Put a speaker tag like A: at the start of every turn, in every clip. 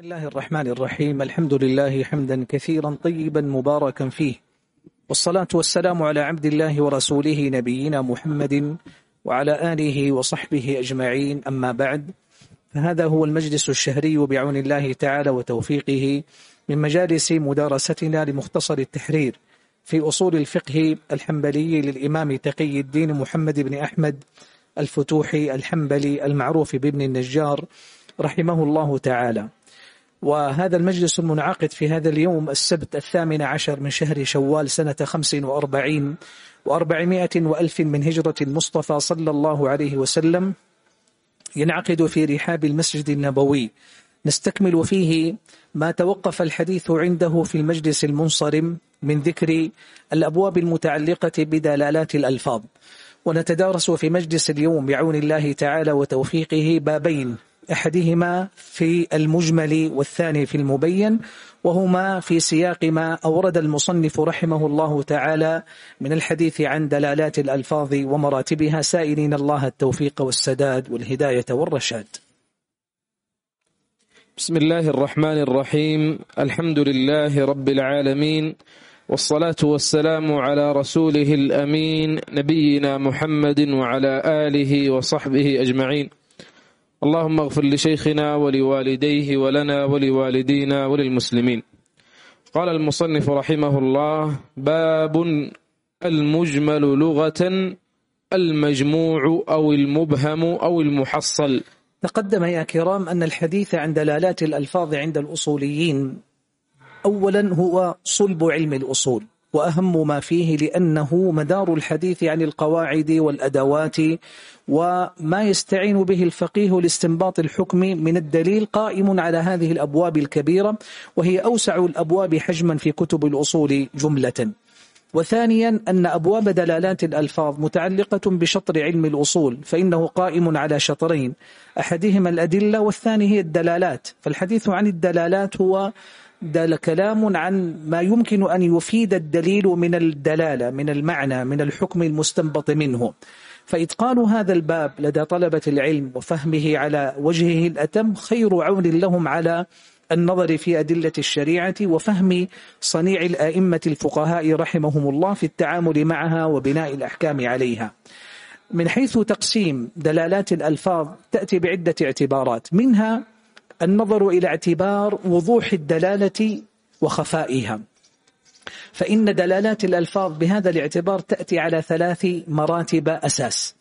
A: بسم الله الرحمن الرحيم الحمد لله حمدا كثيرا طيبا مباركا فيه والصلاة والسلام على عبد الله ورسوله نبينا محمد وعلى آله وصحبه أجمعين أما بعد فهذا هو المجلس الشهري بعون الله تعالى وتوفيقه من مجالس مدارستنا لمختصر التحرير في أصول الفقه الحنبلي للإمام تقي الدين محمد بن أحمد الفتوحي الحنبلي المعروف بابن النجار رحمه الله تعالى وهذا المجلس المنعقد في هذا اليوم السبت الثامن عشر من شهر شوال سنة خمس وأربعين وأربعمائة وألف من هجرة المصطفى صلى الله عليه وسلم ينعقد في رحاب المسجد النبوي. نستكمل فيه ما توقف الحديث عنده في المجلس المنصرم من ذكر الأبواب المتعلقة بدلالات الألفاظ. ونتدارس في مجلس اليوم بعون الله تعالى وتوفيقه بابين. أحدهما في المجمل والثاني في المبين وهما في سياق ما أورد المصنف رحمه الله تعالى من الحديث عن دلالات الألفاظ ومراتبها سائلين الله التوفيق والسداد والهداية والرشاد.
B: بسم الله الرحمن الرحيم. الحمد لله رب العالمين والصلاة والسلام على رسوله الأمين نبينا محمد وعلى آله وصحبه أجمعين. اللهم اغفر لشيخنا ولوالديه ولنا ولوالدينا وللمسلمين. قال المصنف رحمه الله باب المجمل لغة المجموع أو المبهم أو المحصل.
A: تقدم يا كرام أن الحديث عن دلالات الألفاظ عند الأصوليين أولا هو صلب علم الأصول. وأهم ما فيه لأنه مدار الحديث عن القواعد والأدوات وما يستعين به الفقيه لاستنباط الحكم من الدليل قائم على هذه الأبواب الكبيرة وهي أوسع الأبواب حجما في كتب الأصول جملة. وثانيا أن أبواب دلالات الألفاظ متعلقة بشطر علم الأصول فإنه قائم على شطرين أحدهما الأدلة والثاني هي الدلالات فالحديث عن الدلالات هو دل كلام عن ما يمكن أن يفيد الدليل من الدلالة من المعنى من الحكم المستنبط منه. فإتقان هذا الباب لدى طلبة العلم وفهمه على وجهه الأتم خير عون لهم على النظر في أدلة الشريعة وفهم صنيع الآئمة الفقهاء رحمهم الله في التعامل معها وبناء الأحكام عليها. من حيث تقسيم دلالات الألفاظ تأتي بعدة اعتبارات. منها النظر إلى اعتبار وضوح الدلالة وخفائها. فإن دلالات الألفاظ بهذا الاعتبار تأتي على ثلاث مراتب أساس.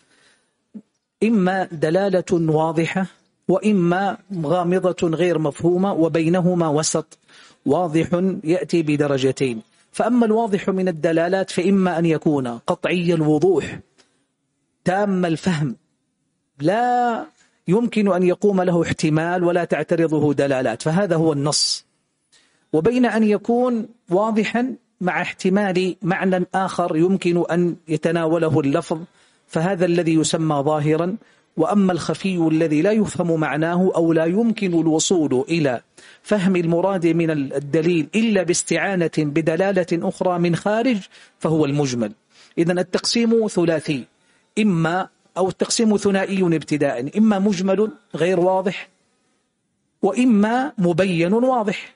A: إما دلالة واضحة وإما غامضة غير مفهومة وبينهما وسط واضح يأتي بدرجتين. فأما الواضح من الدلالات فإما أن يكون قطعي الوضوح تام الفهم لا يمكن أن يقوم له احتمال ولا تعترضه دلالات فهذا هو النص. وبين أن يكون واضحا مع احتمال معنى آخر يمكن أن يتناوله اللفظ فهذا الذي يسمى ظاهرا وأما الخفي الذي لا يفهم معناه أو لا يمكن الوصول إلى فهم المراد من الدليل إلا باستعانة بدلالة أخرى من خارج فهو المجمل. إذا التقسيم ثلاثي إما أو التقسيم ثنائي ابتداء. إما مجمل غير واضح وإما مبين واضح.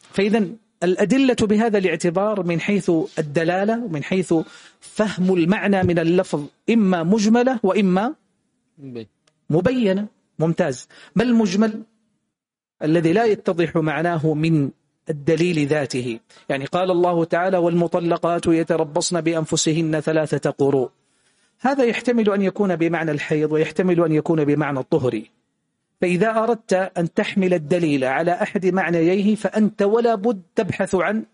A: فإذا الأدلة بهذا الاعتبار من حيث الدلالة ومن حيث فهم المعنى من اللفظ إما مجملة وإما مبينة. ممتاز. ما المجمل الذي لا يتضح معناه من الدليل ذاته؟ يعني قال الله تعالى والمطلقات يتربصن بأنفسهن ثلاثة قروء هذا يحتمل أن يكون بمعنى الحيض ويحتمل أن يكون بمعنى الطهر. فإذا أردت أن تحمل الدليل على أحد معنييه فأنت ولا بد تبحث عن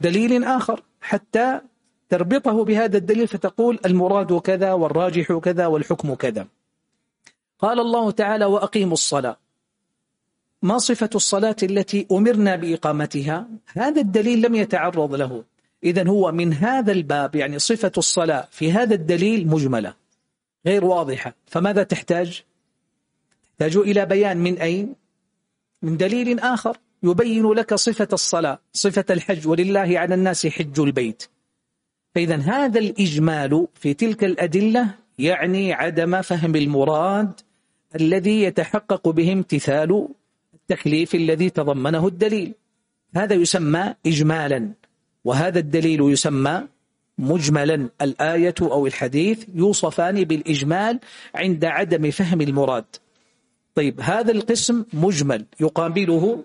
A: دليل آخر حتى تربطه بهذا الدليل فتقول المراد كذا والراجح كذا والحكم كذا. قال الله تعالى وأقيموا الصلاة. ما صفة الصلاة التي أمرنا بإقامتها؟ هذا الدليل لم يتعرض له. إذا هو من هذا الباب يعني صفة الصلاة في هذا الدليل مجملة غير واضحة فماذا تحتاج؟ تحتاج إلى بيان من أين؟ من دليل آخر يبين لك صفة الصلاة صفة الحج ولله على الناس حج البيت فإذا هذا الإجمال في تلك الأدلة يعني عدم فهم المراد الذي يتحقق به امتثال التكليف الذي تضمنه الدليل هذا يسمى إجمالا وهذا الدليل يسمى مجملا الآية أو الحديث يوصفان بالإجمال عند عدم فهم المراد. طيب هذا القسم مجمل يقابله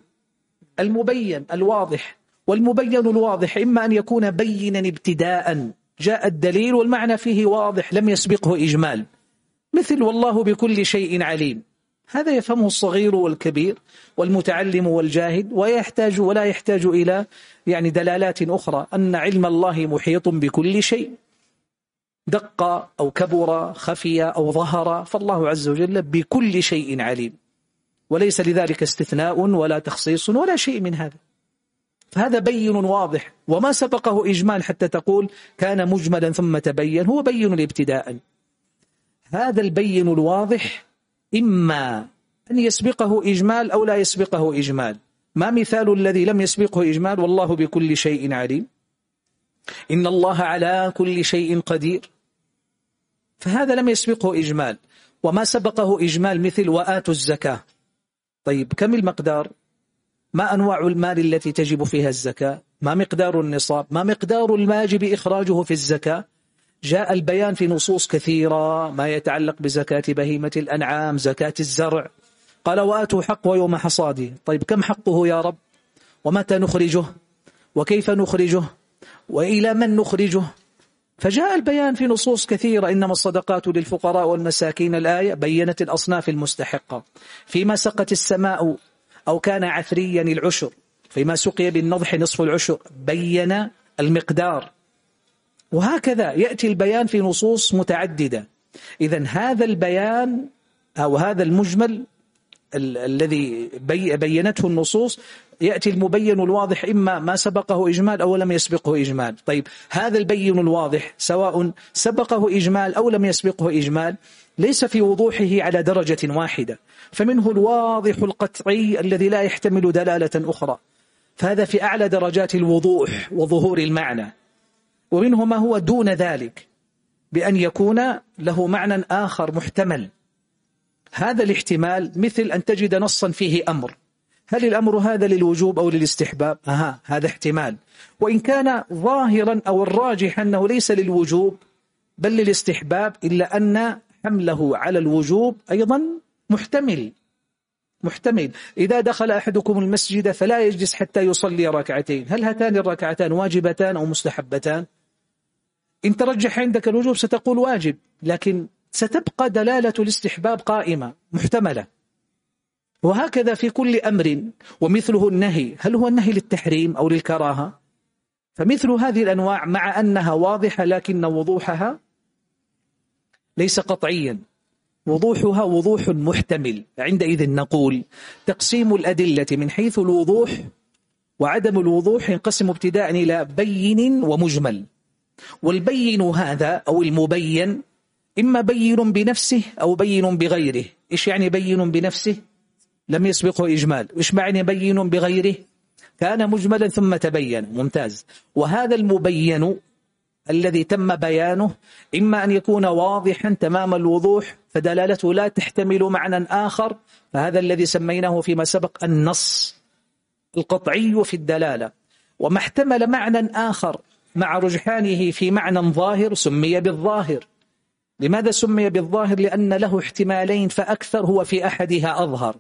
A: المبين الواضح والمبين الواضح إما أن يكون بينا ابتداء جاء الدليل والمعنى فيه واضح لم يسبقه إجمال. مثل والله بكل شيء عليم. هذا يفهمه الصغير والكبير والمتعلم والجاهد ويحتاج ولا يحتاج إلى يعني دلالات أخرى. أن علم الله محيط بكل شيء. دق أو كبر خفي أو ظهر فالله عز وجل بكل شيء عليم. وليس لذلك استثناء ولا تخصيص ولا شيء من هذا. فهذا بين واضح. وما سبقه إجمال حتى تقول كان مجملا ثم تبين هو بين ابتداء هذا البين الواضح إما أن يسبقه إجمال أو لا يسبقه إجمال. ما مثال الذي لم يسبقه إجمال؟ والله بكل شيء عليم. إن الله على كل شيء قدير. فهذا لم يسبقه إجمال. وما سبقه إجمال مثل وآتوا الزكاة. طيب كم المقدار؟ ما أنواع المال التي تجب فيها الزكاة؟ ما مقدار النصاب؟ ما مقدار الواجب إخراجه في الزكاة؟ جاء البيان في نصوص كثيرة ما يتعلق بزكاة بهيمة الأنعام زكاة الزرع. قال وآتوا حق ويوم حصاده. طيب كم حقه يا رب؟ ومتى نخرجه؟ وكيف نخرجه؟ وإلى من نخرجه؟ فجاء البيان في نصوص كثيرة إنما الصدقات للفقراء والمساكين الآية بينت الأصناف المستحقة. فيما سقت السماء أو كان عثريا العشر فيما سقي بالنضح نصف العشر بين المقدار. وهكذا يأتي البيان في نصوص متعددة. إذا هذا البيان أو هذا المجمل ال الذي بي بينته النصوص يأتي المبين الواضح إما ما سبقه إجمال أو لم يسبقه إجمال. طيب هذا البين الواضح سواء سبقه إجمال أو لم يسبقه إجمال ليس في وضوحه على درجة واحدة. فمنه الواضح القطعي الذي لا يحتمل دلالة أخرى. فهذا في أعلى درجات الوضوح وظهور المعنى. ومنه ما هو دون ذلك بأن يكون له معنى آخر محتمل. هذا الاحتمال مثل أن تجد نصا فيه أمر. هل الأمر هذا للوجوب أو للاستحباب؟ أها هذا احتمال. وإن كان ظاهرا أو الراجح أنه ليس للوجوب بل للاستحباب إلا أن حمله على الوجوب أيضا محتمل. محتمل. إذا دخل أحدكم المسجد فلا يجلس حتى يصلي ركعتين. هل هاتان الركعتان واجبتان أو مستحبتان؟ إن ترجح عندك الوجوب ستقول واجب لكن ستبقى دلالة الاستحباب قائمة محتملة. وهكذا في كل أمر ومثله النهي هل هو النهي للتحريم أو للكراهة؟ فمثل هذه الأنواع مع أنها واضحة لكن وضوحها ليس قطعيا. وضوحها وضوح محتمل. عندئذ نقول تقسيم الأدلة من حيث الوضوح وعدم الوضوح ينقسم ابتداء إلى بين ومجمل. والبين هذا أو المبين إما بين بنفسه أو بين بغيره. إيش يعني بين بنفسه؟ لم يسبقه إجمال. إيش معنى بين بغيره؟ كان مجملا ثم تبين. ممتاز. وهذا المبين الذي تم بيانه إما أن يكون واضحا تمام الوضوح فدلالته لا تحتمل معنى آخر فهذا الذي سميناه فيما سبق النص القطعي في الدلالة. وما احتمل معنى آخر مع رجحانه في معنى ظاهر سمي بالظاهر. لماذا سمي بالظاهر؟ لأن له احتمالين فأكثر هو في أحدها أظهر.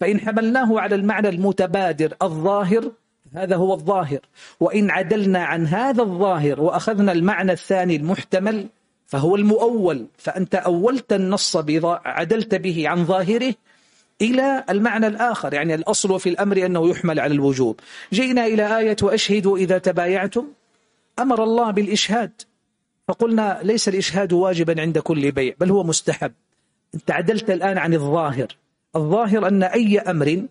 A: فإن حملناه على المعنى المتبادر الظاهر هذا هو الظاهر. وإن عدلنا عن هذا الظاهر وأخذنا المعنى الثاني المحتمل فهو المؤول. فأنت أولت النص عدلت به عن ظاهره إلى المعنى الآخر. يعني الأصل في الأمر أنه يحمل على الوجوب. جئنا إلى آية وأشهدوا إذا تبايعتم. أمر الله بالإشهاد. فقلنا ليس الإشهاد واجبا عند كل بيع بل هو مستحب. أنت عدلت الآن عن الظاهر. الظاهر أن أي أمر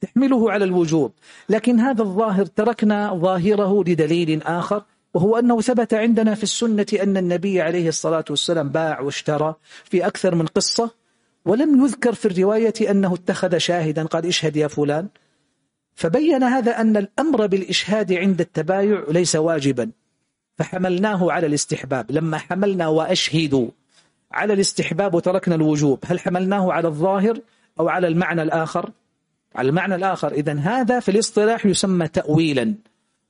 A: تحمله على الوجوب. لكن هذا الظاهر تركنا ظاهره لدليل آخر وهو أنه ثبت عندنا في السنة أن النبي عليه الصلاة والسلام باع واشترى في أكثر من قصة. ولم يذكر في الرواية أنه اتخذ شاهدا قال اشهد يا فلان. فبين هذا أن الأمر بالإشهاد عند التبايع ليس واجبا. فحملناه على الاستحباب. لما حملنا وأشهدوا على الاستحباب وتركنا الوجوب هل حملناه على الظاهر أو على المعنى الآخر؟ على المعنى الآخر. إذا هذا في الاصطلاح يسمى تأويلا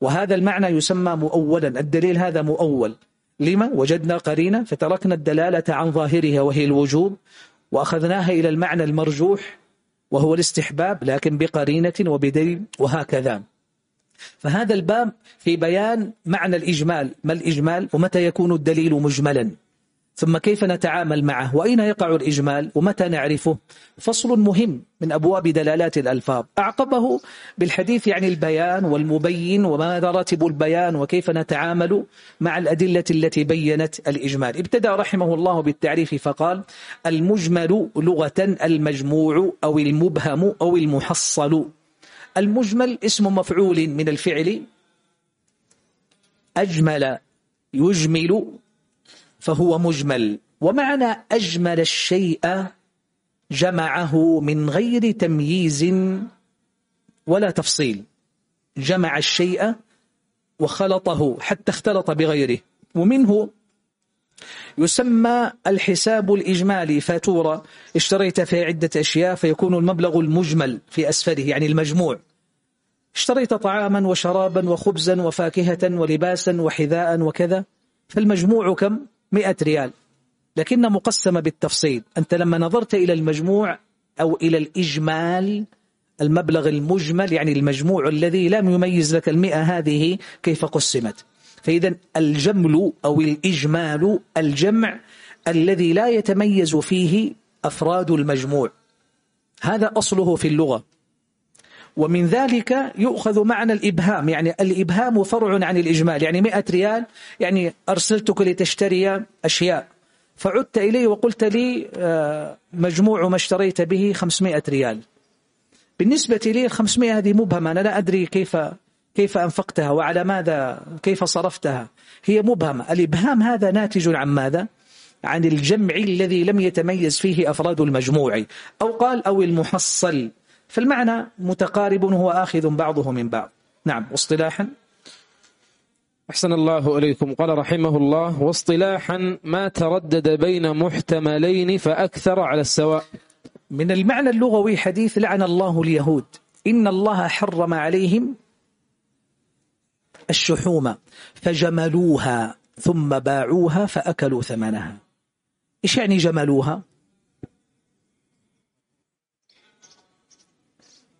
A: وهذا المعنى يسمى مؤولا. الدليل هذا مؤول. لما؟ وجدنا قرينة فتركنا الدلالة عن ظاهرها وهي الوجوب وأخذناها إلى المعنى المرجوح وهو الاستحباب لكن بقرينة وبدليل وهكذا. فهذا الباب في بيان معنى الإجمال. ما الإجمال؟ ومتى يكون الدليل مجملا؟ ثم كيف نتعامل معه؟ وأين يقع الإجمال؟ ومتى نعرفه؟ فصل مهم من أبواب دلالات الألفاظ. أعقبه بالحديث عن البيان والمبين وما مراتب البيان وكيف نتعامل مع الأدلة التي بينت الإجمال. ابتدأ رحمه الله بالتعريف فقال المجمل لغة المجموع أو المبهم أو المحصل. المجمل اسم مفعول من الفعل. أجمل يجمل فهو مجمل. ومعنى أجمل الشيء جمعه من غير تمييز ولا تفصيل. جمع الشيء وخلطه حتى اختلط بغيره. ومنه يسمى الحساب الإجمالي فاتورة. اشتريت في عدة أشياء فيكون المبلغ المجمل في أسفله يعني المجموع. اشتريت طعاما وشرابا وخبزا وفاكهة ولباسا وحذاء وكذا. فالمجموع كم؟ مئة ريال. لكن مقسمة بالتفصيل. أنت لما نظرت إلى المجموع أو إلى الإجمال المبلغ المجمل يعني المجموع الذي لم يميز لك المئة هذه كيف قسمت؟ فإذا الجمل أو الإجمال الجمع الذي لا يتميز فيه أفراد المجموع. هذا أصله في اللغة. ومن ذلك يؤخذ معنى الإبهام يعني الإبهام فرع عن الإجمال يعني مئة ريال يعني أرسلتك لتشتري أشياء. فعدت إلي وقلت لي آه، مجموع ما اشتريت به 500 ريال. بالنسبة لي ال 500 هذه مبهمة أنا لا أدري كيف كيف أنفقتها وعلى ماذا كيف صرفتها. هي مبهمة. الإبهام هذا ناتج عن ماذا؟ عن الجمع الذي لم يتميز فيه أفراد المجموع أو قال أو المحصل. فالمعنى متقارب هو آخذ بعضه من بعض. نعم واصطلاحا.
B: أحسن الله إليكم. قال رحمه الله واصطلاحا ما تردد بين محتملين فأكثر على السواء.
A: من المعنى اللغوي حديث لعن الله اليهود. إن الله حرم عليهم الشحوم فجملوها ثم باعوها فأكلوا ثمنها. إيش يعني جملوها؟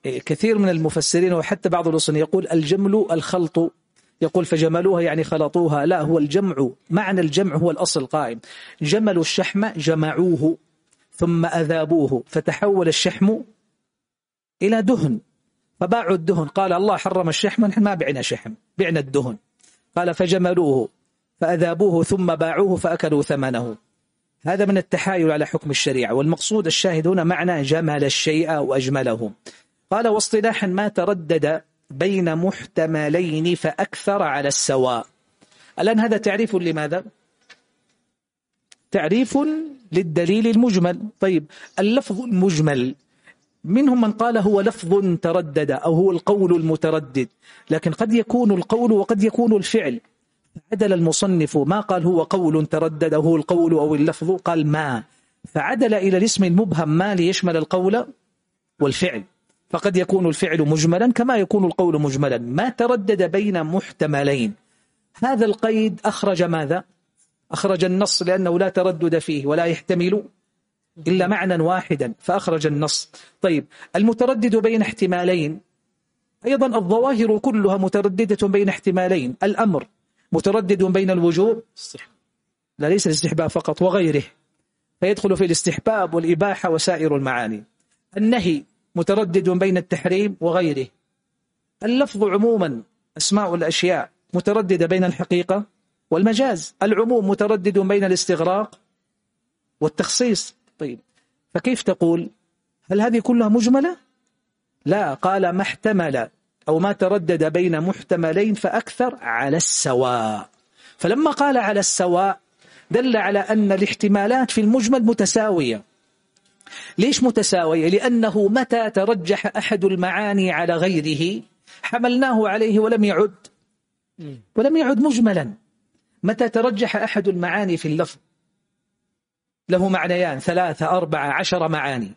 A: إيه، كثير من المفسرين وحتى بعض الأصول يقول الجمل الخلط. يقول فجملوها يعني خلطوها. لا هو الجمع معنى الجمع هو الأصل قائم. جملوا الشحم جمعوه ثم أذابوه. فتحول الشحم إلى دهن. فباعوا الدهن. قال الله حرم الشحم نحن ما بعنا شحم بعنا الدهن. قال فجملوه فأذابوه ثم باعوه فأكلوا ثمنه. هذا من التحايل على حكم الشريعة والمقصود الشاهد هنا معنى جمل الشيء وأجمله. قال واصطلاحا ما تردد بين محتملين فأكثر على السواء. الآن هذا تعريف لماذا؟ تعريف للدليل المجمل. طيب اللفظ المجمل منهم من قال هو لفظ تردد أو هو القول المتردد لكن قد يكون القول وقد يكون الفعل. عدل المصنف ما قال هو قول تردد أو هو القول أو اللفظ قال ما. فعدل إلى الاسم المبهم ما ليشمل القول والفعل. فقد يكون الفعل مجملا كما يكون القول مجملا. ما تردد بين محتملين. هذا القيد أخرج ماذا؟ أخرج النص لأنه لا تردد فيه ولا يحتمل. إلا معنى واحدا فأخرج النص. طيب المتردد بين احتمالين. أيضا الظواهر كلها مترددة بين احتمالين. الأمر متردد بين الوجوب لا ليس الاستحباب فقط وغيره. فيدخل في الاستحباب والإباحة وسائر المعاني. النهي متردد بين التحريم وغيره. اللفظ عموما أسماء الأشياء مترددة بين الحقيقة والمجاز. العموم متردد بين الاستغراق والتخصيص. طيب فكيف تقول؟ هل هذه كلها مجملة؟ لا قال ما احتمل أو ما تردد بين محتملين فأكثر على السواء. فلما قال على السواء دل على أن الاحتمالات في المجمل متساوية. ليش متساوية؟ لأنه متى ترجح أحد المعاني على غيره؟ حملناه عليه ولم يعد. ولم يعد مجملا. متى ترجح أحد المعاني في اللفظ؟ له معنيان ثلاثة أربعة عشر معاني.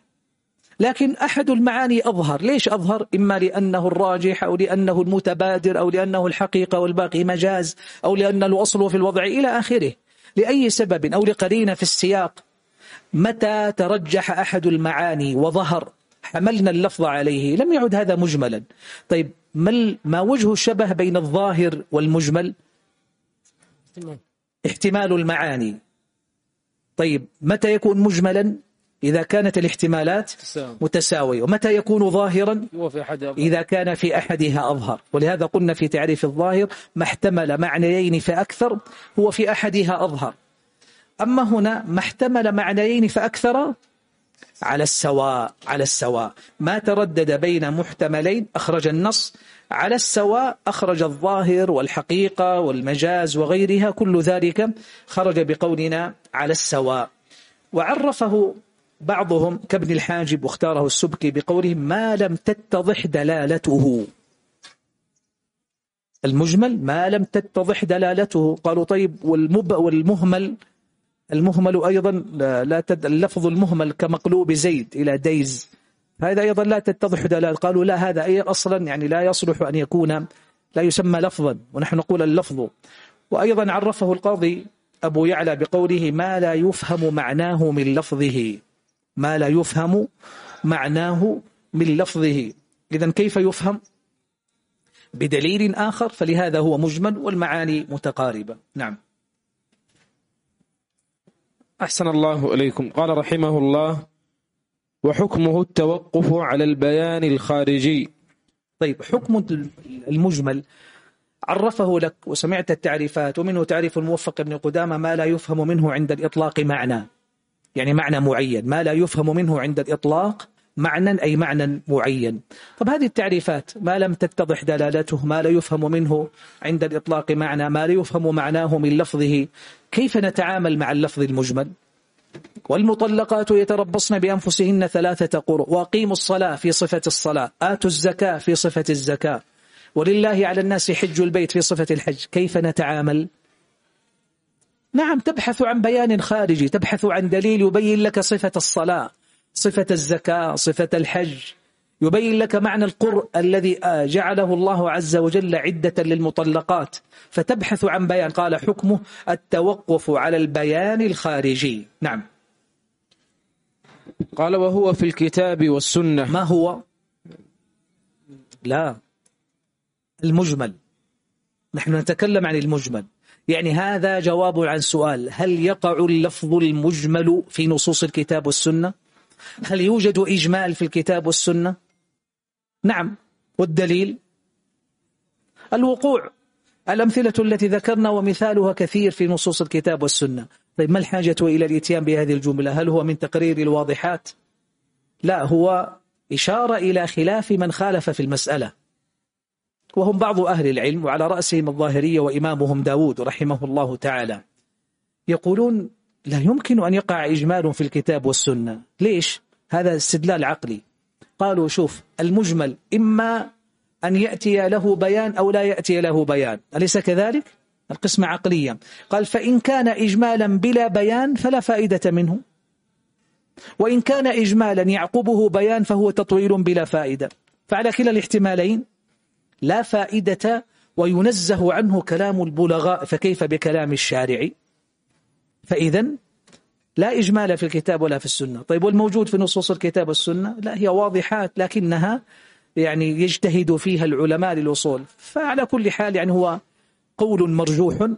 A: لكن أحد المعاني أظهر. ليش أظهر؟ إما لأنه الراجح أو لأنه المتبادر أو لأنه الحقيقة والباقي مجاز أو لأن الأصل في الوضع إلى آخره. لأي سبب؟ أو لقرينة في السياق. متى ترجح أحد المعاني وظهر؟ حملنا اللفظ عليه. لم يعد هذا مجملا. طيب ما وجه الشبه بين الظاهر والمجمل؟ احتمال المعاني. طيب متى يكون مجملا؟ إذا كانت الاحتمالات متساوية. ومتى يكون ظاهرا؟ إذا كان في أحدها أظهر. ولهذا قلنا في تعريف الظاهر ما احتمل معنيين فأكثر هو في أحدها أظهر. أما هنا ما احتمل معنيين فأكثر؟ على السواء على السواء. ما تردد بين محتملين أخرج النص. على السواء أخرج الظاهر والحقيقة والمجاز وغيرها كل ذلك خرج بقولنا على السواء. وعرفه بعضهم كابن الحاجب واختاره السبكي بقوله ما لم تتضح دلالته المجمل ما لم تتضح دلالته قالوا طيب والمب والمهمل المهمل أيضا لا تد... اللفظ المهمل كمقلوب زيد إلى ديز. هذا أيضا لا تتضح دلالة قالوا لا هذا أي أصلا يعني لا يصلح أن يكون لا يسمى لفظا ونحن نقول اللفظ. وأيضا عرفه القاضي أبو يعلى بقوله ما لا يفهم معناه من لفظه. ما لا يفهم معناه من لفظه. إذا كيف يفهم؟ بدليل آخر فلهذا هو مجمل والمعاني متقاربة. نعم.
B: أحسن الله إليكم. قال رحمه الله وحكمه التوقف على البيان الخارجي.
A: طيب حكم المجمل عرفه لك وسمعت التعريفات ومنه تعريف الموفق ابن قدامة ما لا يفهم منه عند الإطلاق معنى. يعني معنى معين ما لا يفهم منه عند الإطلاق معنى أي معنى معين. طب هذه التعريفات ما لم تتضح دلالته ما لا يفهم منه عند الإطلاق معنى ما لا يفهم معناه من لفظه كيف نتعامل مع اللفظ المجمل؟ والمطلقات يتربصن بأنفسهن ثلاثة قرء وأقيموا الصلاة في صفة الصلاة. آتوا الزكاة في صفة الزكاة. ولله على الناس حج البيت في صفة الحج. كيف نتعامل؟ نعم تبحث عن بيان خارجي. تبحث عن دليل يبين لك صفة الصلاة. صفة الزكاة صفة الحج. يبين لك معنى القرء الذي جعله الله عز وجل عدة للمطلقات. فتبحث عن بيان. قال حكمه التوقف على البيان الخارجي. نعم.
B: قال وهو في الكتاب والسنة.
A: ما هو؟ لا. المجمل. نحن نتكلم عن المجمل. يعني هذا جواب عن سؤال. هل يقع اللفظ المجمل في نصوص الكتاب والسنة؟ هل يوجد إجمال في الكتاب والسنة؟ نعم. والدليل؟ الوقوع الأمثلة التي ذكرنا ومثالها كثير في نصوص الكتاب والسنة. طيب ما الحاجة إلى الإتيان بهذه الجملة؟ هل هو من تقرير الواضحات؟ لا هو إشارة إلى خلاف من خالف في المسألة. وهم بعض أهل العلم وعلى رأسهم الظاهرية وإمامهم داود رحمه الله تعالى. يقولون لا يمكن أن يقع إجمال في الكتاب والسنة. ليش؟ هذا استدلال عقلي. قالوا شوف المجمل إما أن يأتي له بيان أو لا يأتي له بيان. أليس كذلك؟ القسمة عقلية قال فإن كان إجمالا بلا بيان فلا فائدة منه. وإن كان إجمالا يعقبه بيان فهو تطويل بلا فائدة. فعلى كلا الاحتمالين لا فائدة وينزه عنه كلام البلغاء. فكيف بكلام الشارع؟ فإذا لا إجمال في الكتاب ولا في السنة. طيب والموجود في نصوص الكتاب والسنة؟ لا هي واضحات لكنها يعني يجتهد فيها العلماء للوصول. فعلى كل حال يعني هو قول مرجوح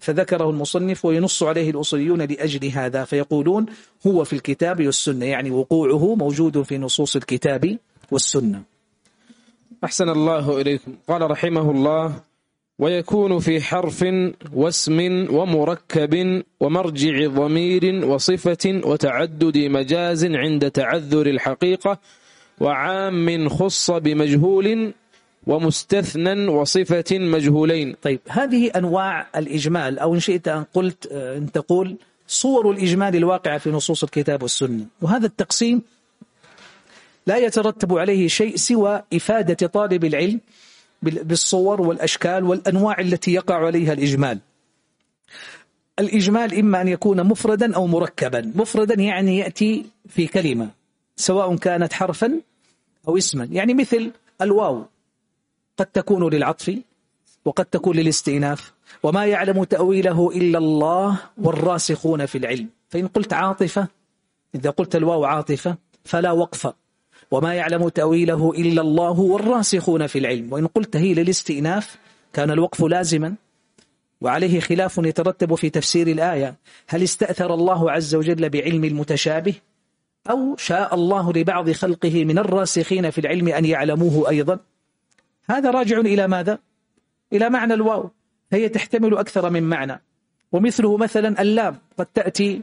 A: فذكره المصنف وينص عليه الأصوليون لأجل هذا فيقولون هو في الكتاب والسنة يعني وقوعه موجود في نصوص الكتاب والسنة.
B: أحسن الله إليكم. قال رحمه الله ويكون في حرف واسم ومركب ومرجع ضمير وصفة وتعدد مجاز عند تعذر الحقيقة وعام خص بمجهول ومستثنى وصفة مجهولين.
A: طيب هذه أنواع الإجمال أو إن شئت أن قلت آه، أن تقول صور الإجمال الواقعة في نصوص الكتاب والسنة. وهذا التقسيم لا يترتب عليه شيء سوى إفادة طالب العلم بالصور والأشكال والأنواع التي يقع عليها الإجمال. الإجمال إما أن يكون مفردا أو مركبا. مفردا يعني يأتي في كلمة سواء كانت حرفا أو اسما. يعني مثل الواو. قد تكون للعطف وقد تكون للاستئناف. وما يعلم تأويله إلا الله والراسخون في العلم. فإن قلت عاطفة إذا قلت الواو عاطفة فلا وقف. وما يعلم تأويله إلا الله والراسخون في العلم. وإن قلت هي للاستئناف كان الوقف لازما وعليه خلاف يترتب في تفسير الآية. هل استأثر الله عز وجل بعلم المتشابه؟ أو شاء الله لبعض خلقه من الراسخين في العلم أن يعلموه أيضا؟ هذا راجع إلى ماذا؟ إلى معنى الواو. هي تحتمل أكثر من معنى. ومثله مثلا اللام قد تأتي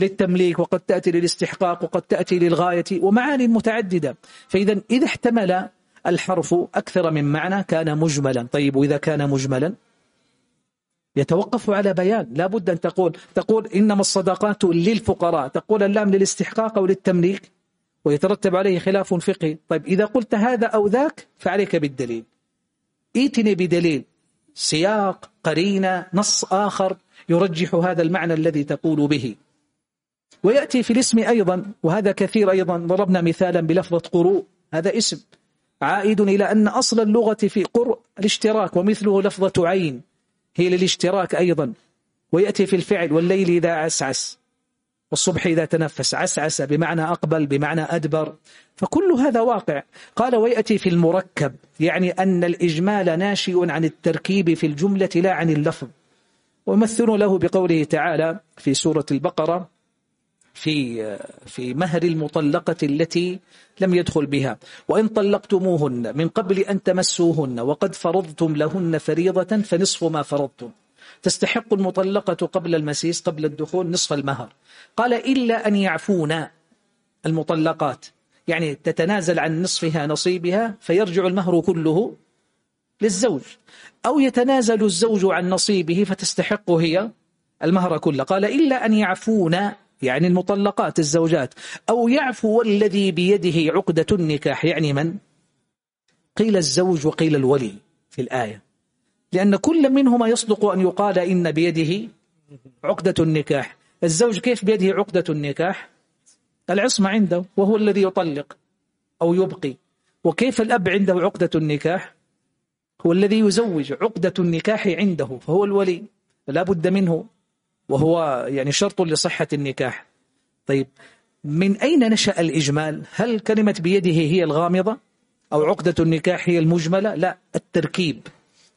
A: للتمليك وقد تأتي للاستحقاق وقد تأتي للغاية ومعاني متعددة. فإذا إذا احتمل الحرف أكثر من معنى كان مجملا. طيب وإذا كان مجملا؟ يتوقف على بيان. لا بد أن تقول تقول إنما الصدقات للفقراء. تقول اللام للاستحقاق أو للتمليك ويترتب عليه خلاف فقهي. طيب إذا قلت هذا أو ذاك فعليك بالدليل. ائتني بدليل. سياق قرينة نص آخر. يرجح هذا المعنى الذي تقول به. ويأتي في الاسم أيضا وهذا كثير أيضا ضربنا مثالا بلفظة قروء. هذا اسم. عائد إلى أن أصل اللغة في قرء الاشتراك ومثله لفظة عين. هي للاشتراك أيضا. ويأتي في الفعل والليل إذا عسعس. والصبح إذا تنفس. عسعس بمعنى أقبل بمعنى أدبر. فكل هذا واقع. قال ويأتي في المركب يعني أن الإجمال ناشئ عن التركيب في الجملة لا عن اللفظ. ويمثلون له بقوله تعالى في سورة البقرة في في مهر المطلقة التي لم يدخل بها. وإن طلقتموهن من قبل أن تمسوهن وقد فرضتم لهن فريضة فنصف ما فرضتم. تستحق المطلقة قبل المسيس قبل الدخول نصف المهر. قال إلا أن يعفونا المطلقات. يعني تتنازل عن نصفها نصيبها فيرجع المهر كله للزوج أو يتنازل الزوج عن نصيبه فتستحق هي المهر كله. قال إلا أن يعفونا يعني المطلقات الزوجات أو يعفو الذي بيده عقدة النكاح. يعني من؟ قيل الزوج وقيل الولي في الآية. لأن كل منهما يصدق أن يقال إن بيده عقدة النكاح. الزوج كيف بيده عقدة النكاح؟ العصمة عنده وهو الذي يطلق أو يبقي. وكيف الأب عنده عقدة النكاح؟ هو الذي يزوج عقدة النكاح عنده فهو الولي لا بد منه وهو يعني شرط لصحة النكاح. طيب من أين نشأ الإجمال؟ هل كلمة بيده هي الغامضة أو عقدة النكاح هي المجملة؟ لا التركيب.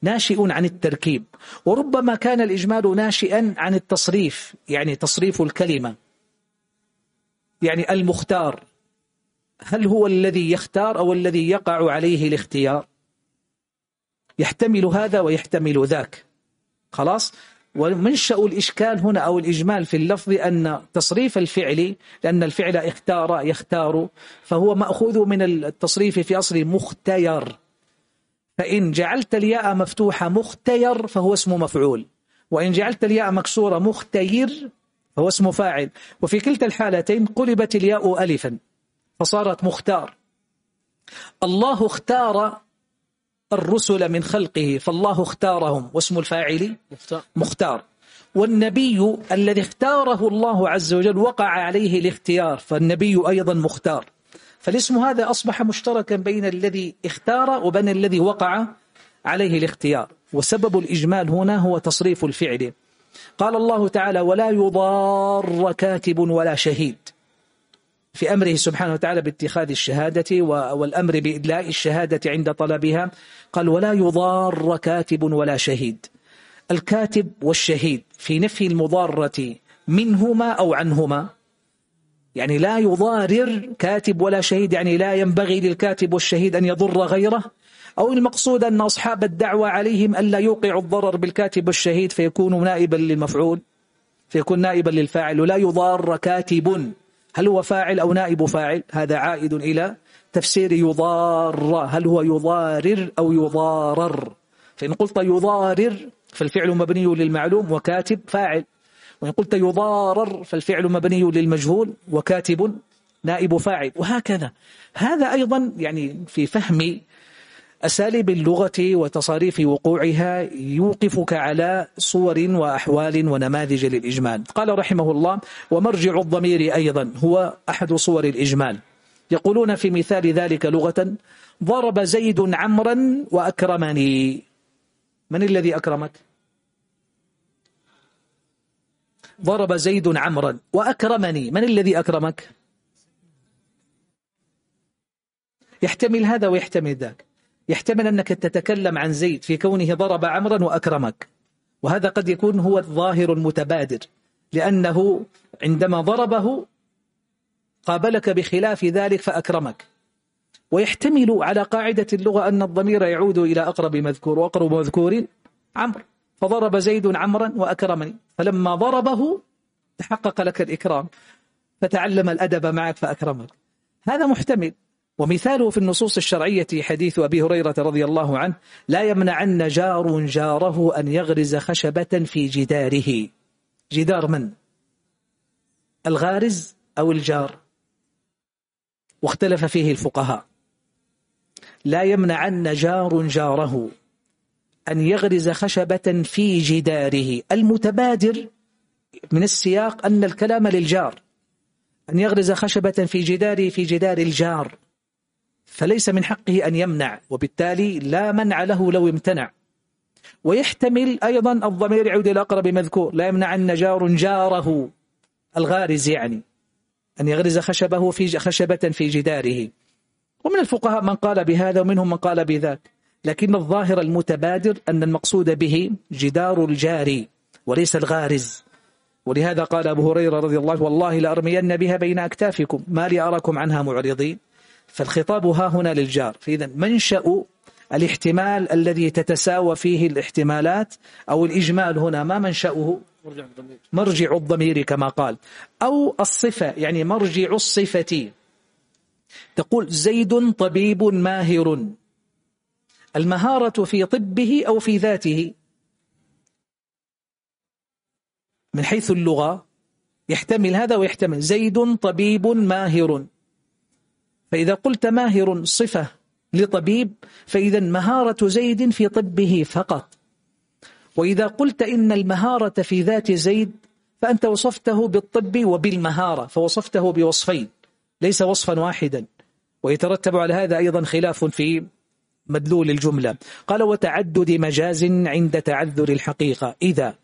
A: ناشئ عن التركيب. وربما كان الإجمال ناشئا عن التصريف يعني تصريف الكلمة. يعني المختار. هل هو الذي يختار أو الذي يقع عليه الاختيار؟ يحتمل هذا ويحتمل ذاك. خلاص؟ ومنشأ الإشكال هنا أو الإجمال في اللفظ أن تصريف الفعل لأن الفعل اختار يختار فهو مأخوذ من التصريف في أصل مختير. فإن جعلت الياء مفتوحة مختير فهو اسم مفعول. وإن جعلت الياء مكسورة مختير فهو اسم فاعل. وفي كلتا الحالتين قلبت الياء ألفا فصارت مختار. الله اختار الرسل من خلقه فالله اختارهم. واسم الفاعل مختار. والنبي الذي اختاره الله عز وجل وقع عليه الاختيار فالنبي أيضا مختار. فالاسم هذا أصبح مشتركا بين الذي اختار وبين الذي وقع عليه الاختيار. وسبب الإجمال هنا هو تصريف الفعل. قال الله تعالى ولا يضار كاتب ولا شهيد. في أمره سبحانه وتعالى باتخاذ الشهادة والأمر بإدلاء الشهادة عند طلبها. قال ولا يضار كاتب ولا شهيد. الكاتب والشهيد في نفي المضارة منهما أو عنهما. يعني لا يضارر كاتب ولا شهيد يعني لا ينبغي للكاتب والشهيد أن يضر غيره. أو المقصود أن أصحاب الدعوة عليهم ألا يوقعوا الضرر بالكاتب والشهيد فيكون نائبا للمفعول فيكون نائبا للفاعل. ولا يضار كاتب هل هو فاعل أو نائب فاعل؟ هذا عائد إلى تفسير يضار. هل هو يضارر أو يضارر؟ فإن قلت يضارر فالفعل مبني للمعلوم وكاتب فاعل. وإن قلت يضارر فالفعل مبني للمجهول وكاتب نائب فاعل. وهكذا. هذا أيضا يعني في فهم أساليب اللغة وتصاريف وقوعها يوقفك على صور وأحوال ونماذج للإجمال. قال رحمه الله ومرجع الضمير أيضا هو أحد صور الإجمال. يقولون في مثال ذلك لغة ضرب زيد عمرا وأكرمني. من الذي أكرمك؟ ضرب زيد عمرا وأكرمني. من الذي أكرمك؟ يحتمل هذا ويحتمل ذاك. يحتمل أنك تتكلم عن زيد في كونه ضرب عمرا وأكرمك. وهذا قد يكون هو الظاهر المتبادر لأنه عندما ضربه قابلك بخلاف ذلك فأكرمك. ويحتمل على قاعدة اللغة أن الضمير يعود إلى أقرب مذكور وأقرب مذكور عمرو. فضرب زيد عمرا وأكرمني. فلما ضربه تحقق لك الإكرام فتعلم الأدب معك فأكرمك. هذا محتمل. ومثاله في النصوص الشرعية حديث أبي هريرة رضي الله عنه لا يمنعن جار جاره أن يغرز خشبة في جداره. جدار من؟ الغارز أو الجار؟ واختلف فيه الفقهاء. لا يمنعن جار جاره أن يغرز خشبة في جداره. المتبادر من السياق أن الكلام للجار أن يغرز خشبة في جداره في جدار الجار. فليس من حقه أن يمنع وبالتالي لا منع له لو امتنع. ويحتمل أيضا الضمير يعود إلى أقرب مذكور لا يمنع أن جار جاره الغارز يعني أن يغرز خشبه في خشبة في جداره. ومن الفقهاء من قال بهذا ومنهم من قال بذاك. لكن الظاهر المتبادر أن المقصود به جدار الجاري وليس الغارز. ولهذا قال أبو هريرة رضي الله والله لأرمين بها بين أكتافكم ما لي أراكم عنها معرضين. فالخطاب ها هنا للجار. فإذا منشأ الاحتمال الذي تتساوى فيه الاحتمالات أو الإجمال هنا ما منشأه؟ مرجع الضمير كما قال. أو الصفة يعني مرجع الصفة. تقول زيد طبيب ماهر. المهارة في طبه أو في ذاته. من حيث اللغة يحتمل هذا ويحتمل. زيد طبيب ماهر. فإذا قلت ماهر صفة لطبيب فإذا مهارة زيد في طبه فقط. وإذا قلت إن المهارة في ذات زيد فأنت وصفته بالطب وبالمهارة فوصفته بوصفين ليس وصفا واحدا. ويترتب على هذا أيضا خلاف في مدلول الجملة. قال وتعدد مجاز عند تعذر الحقيقة. إذا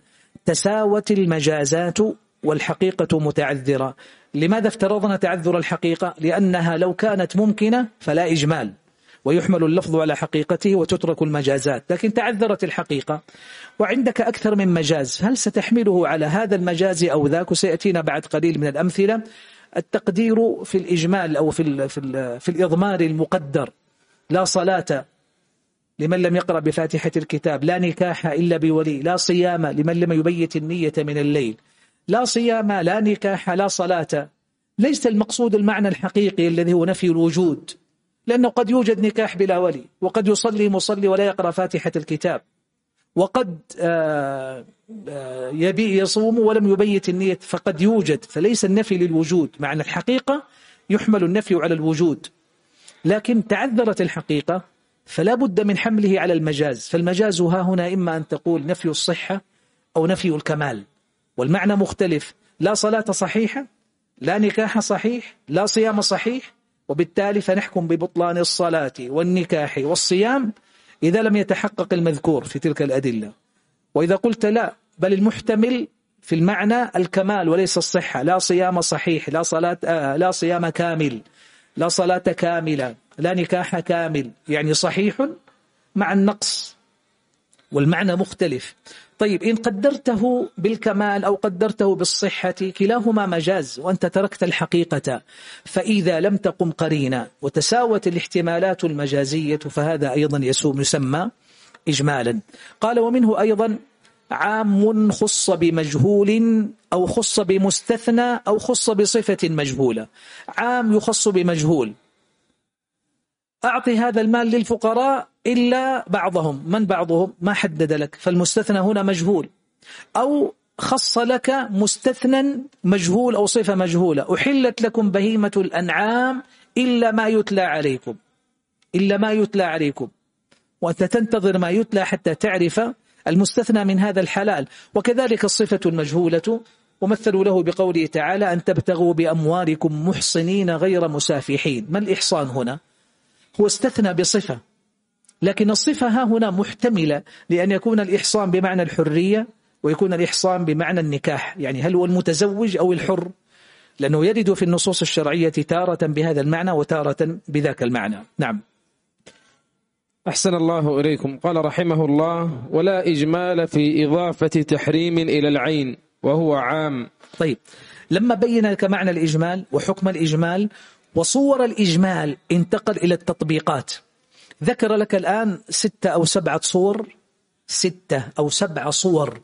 A: تساوت المجازات والحقيقة متعذرة. لماذا افترضنا تعذر الحقيقة؟ لأنها لو كانت ممكنة فلا إجمال ويحمل اللفظ على حقيقته وتترك المجازات. لكن تعذرت الحقيقة وعندك أكثر من مجاز. هل ستحمله على هذا المجاز أو ذاك؟ وسيأتينا بعد قليل من الأمثلة. التقدير في الإجمال أو في, في, في الإضمار المقدر. لا صلاة لمن لم يقرأ بفاتحة الكتاب لا نكاح إلا بولي لا صيام لمن لم يبيت النية من الليل. لا صيام لا نكاح لا صلاة. ليس المقصود المعنى الحقيقي الذي هو نفي الوجود لأنه قد يوجد نكاح بلا ولي وقد يصلي مصلي ولا يقرأ فاتحة الكتاب وقد آه، آه، يبي يصوم ولم يبيت النية فقد يوجد فليس النفي للوجود. معنى الحقيقة يحمل النفي على الوجود. لكن تعذرت الحقيقة فلا بد من حمله على المجاز. فالمجاز ها هنا إما أن تقول نفي الصحة أو نفي الكمال. والمعنى مختلف. لا صلاة صحيحة لا نكاح صحيح لا صيام صحيح وبالتالي فنحكم ببطلان الصلاة والنكاح والصيام إذا لم يتحقق المذكور في تلك الأدلة. وإذا قلت لا بل المحتمل في المعنى الكمال وليس الصحة. لا صيام صحيح لا صلاة آه لا صيام كامل لا صلاة كاملة لا نكاح كامل. يعني صحيح مع النقص والمعنى مختلف. طيب إن قدرته بالكمال أو قدرته بالصحة كلاهما مجاز وأنت تركت الحقيقة. فإذا لم تقم قرينا وتساوت الاحتمالات المجازية فهذا أيضا يسوم يسمى إجمالا. قال ومنه أيضا عام خص بمجهول أو خص بمستثنى أو خص بصفة مجهولة. عام يخص بمجهول. أعطي هذا المال للفقراء إلا بعضهم. من بعضهم؟ ما حدد لك. فالمستثنى هنا مجهول. أو خص لك مستثنى مجهول أو صفة مجهولة. أحلت لكم بهيمة الأنعام إلا ما يتلى عليكم. إلا ما يتلى عليكم. وأنت تنتظر ما يتلى حتى تعرف المستثنى من هذا الحلال. وكذلك الصفة المجهولة. ومثلوا له بقوله تعالى أن تبتغوا بأموالكم محصنين غير مسافحين. ما الإحصان هنا؟ هو استثنى بصفة. لكن الصفة ها هنا محتملة لأن يكون الإحصان بمعنى الحرية ويكون الإحصان بمعنى النكاح. يعني هل هو المتزوج أو الحر؟ لأنه يرد في النصوص الشرعية تارة بهذا المعنى وتارة بذاك المعنى. نعم.
B: أحسن الله إليكم. قال رحمه الله ولا إجمال في إضافة تحريم إلى العين وهو عام.
A: طيب. لما بين لك معنى الإجمال وحكم الإجمال وصور الإجمال انتقل إلى التطبيقات. ذكر لك الآن ستة أو سبعة صور ستة أو سبع صور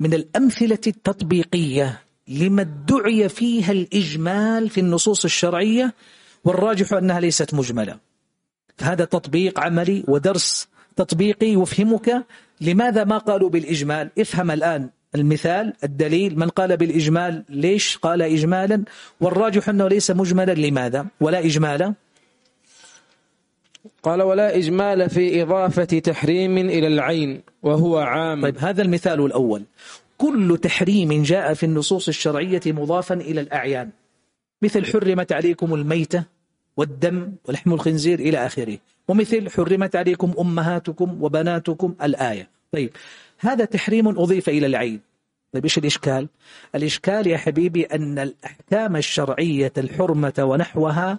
A: من الأمثلة التطبيقية لما ادعي فيها الإجمال في النصوص الشرعية والراجح أنها ليست مجملة. فهذا تطبيق عملي ودرس تطبيقي يفهمك لماذا ما قالوا بالإجمال. افهم الآن المثال الدليل من قال بالإجمال ليش قال إجمالا؟ والراجح أنه ليس مجملا. لماذا؟ ولا إجمالا.
B: قال ولا إجمال في إضافة تحريم إلى العين وهو عام.
A: طيب هذا المثال الأول. كل تحريم جاء في النصوص الشرعية مضافا إلى الأعيان. مثل حرمت عليكم الميتة والدم ولحم الخنزير إلى آخره. ومثل حرمت عليكم أمهاتكم وبناتكم الآية. طيب هذا تحريم أضيف إلى العين. طيب إيش الإشكال؟ الإشكال يا حبيبي أن الأحكام الشرعية الحرمة ونحوها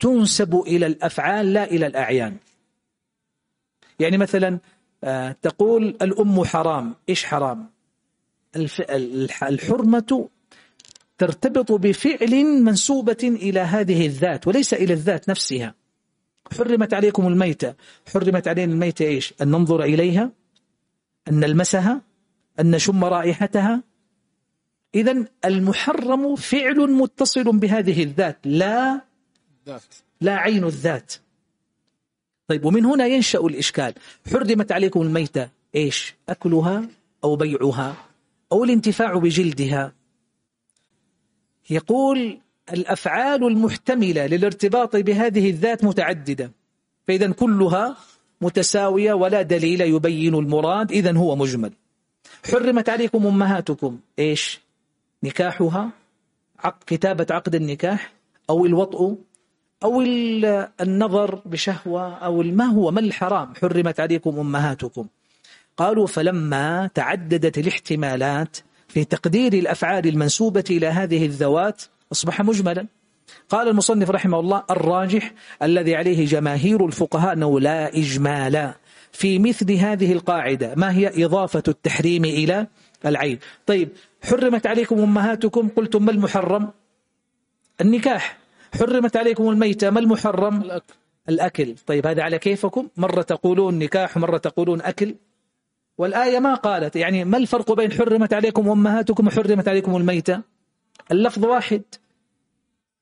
A: تنسب إلى الأفعال لا إلى الأعيان. يعني مثلا آه، تقول الأم حرام. إيش حرام؟ الحرمة ترتبط بفعل منسوبة إلى هذه الذات وليس إلى الذات نفسها. حرمت عليكم الميتة. حرمت علينا الميتة إيش؟ أن ننظر إليها أن نلمسها أن نشم رائحتها. إذا المحرم فعل متصل بهذه الذات لا لا عين الذات. طيب ومن هنا ينشأ الإشكال. حرمت عليكم الميتة إيش؟ أكلها أو بيعها أو الانتفاع بجلدها. يقول الأفعال المحتملة للارتباط بهذه الذات متعددة. فإذا كلها متساوية ولا دليل يبين المراد إذا هو مجمل. حرمت عليكم أمهاتكم إيش؟ نكاحها عق كتابة عقد النكاح أو الوطء أو النظر بشهوة أو ما هو ما الحرام؟ حرمت عليكم أمهاتكم. قالوا فلما تعددت الاحتمالات في تقدير الأفعال المنسوبة إلى هذه الذوات أصبح مجملا. قال المصنف رحمه الله الراجح الذي عليه جماهير الفقهاء أنه لا إجمال في مثل هذه القاعدة ما هي إضافة التحريم إلى العين. طيب حرمت عليكم أمهاتكم؟ قلتم ما المحرم؟ النكاح. حرمت عليكم الميتة ما المحرم؟ الأكل, الأكل. طيب هذا على كيفكم؟ مرة تقولون نكاح ومرة تقولون أكل. والآية ما قالت يعني ما الفرق بين حرمت عليكم أمهاتكم وحرمت عليكم الميتة؟ اللفظ واحد.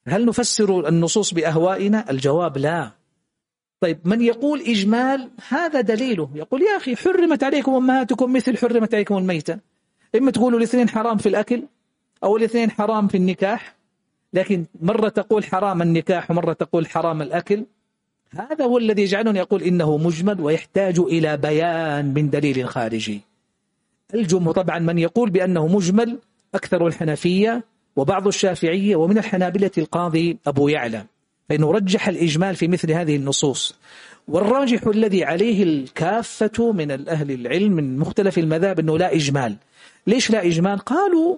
A: هل نفسر النصوص بأهوائنا؟ الجواب لا. طيب من يقول إجمال هذا دليله. يقول يا أخي حرمت عليكم أمهاتكم مثل حرمت عليكم الميتة. إما تقولوا الاثنين حرام في الأكل أو الاثنين حرام في النكاح. لكن مرة تقول حرام النكاح ومرة تقول حرام الأكل هذا هو الذي يجعلني يقول إنه مجمل ويحتاج إلى بيان من دليل خارجي. الجمهور طبعا من يقول بأنه مجمل أكثر الحنفية وبعض الشافعية ومن الحنابلة القاضي أبو يعلى. فإنه رجح الإجمال في مثل هذه النصوص. والراجح الذي عليه الكافة من الأهل العلم من مختلف المذاهب أنه لا إجمال. ليش لا إجمال؟ قالوا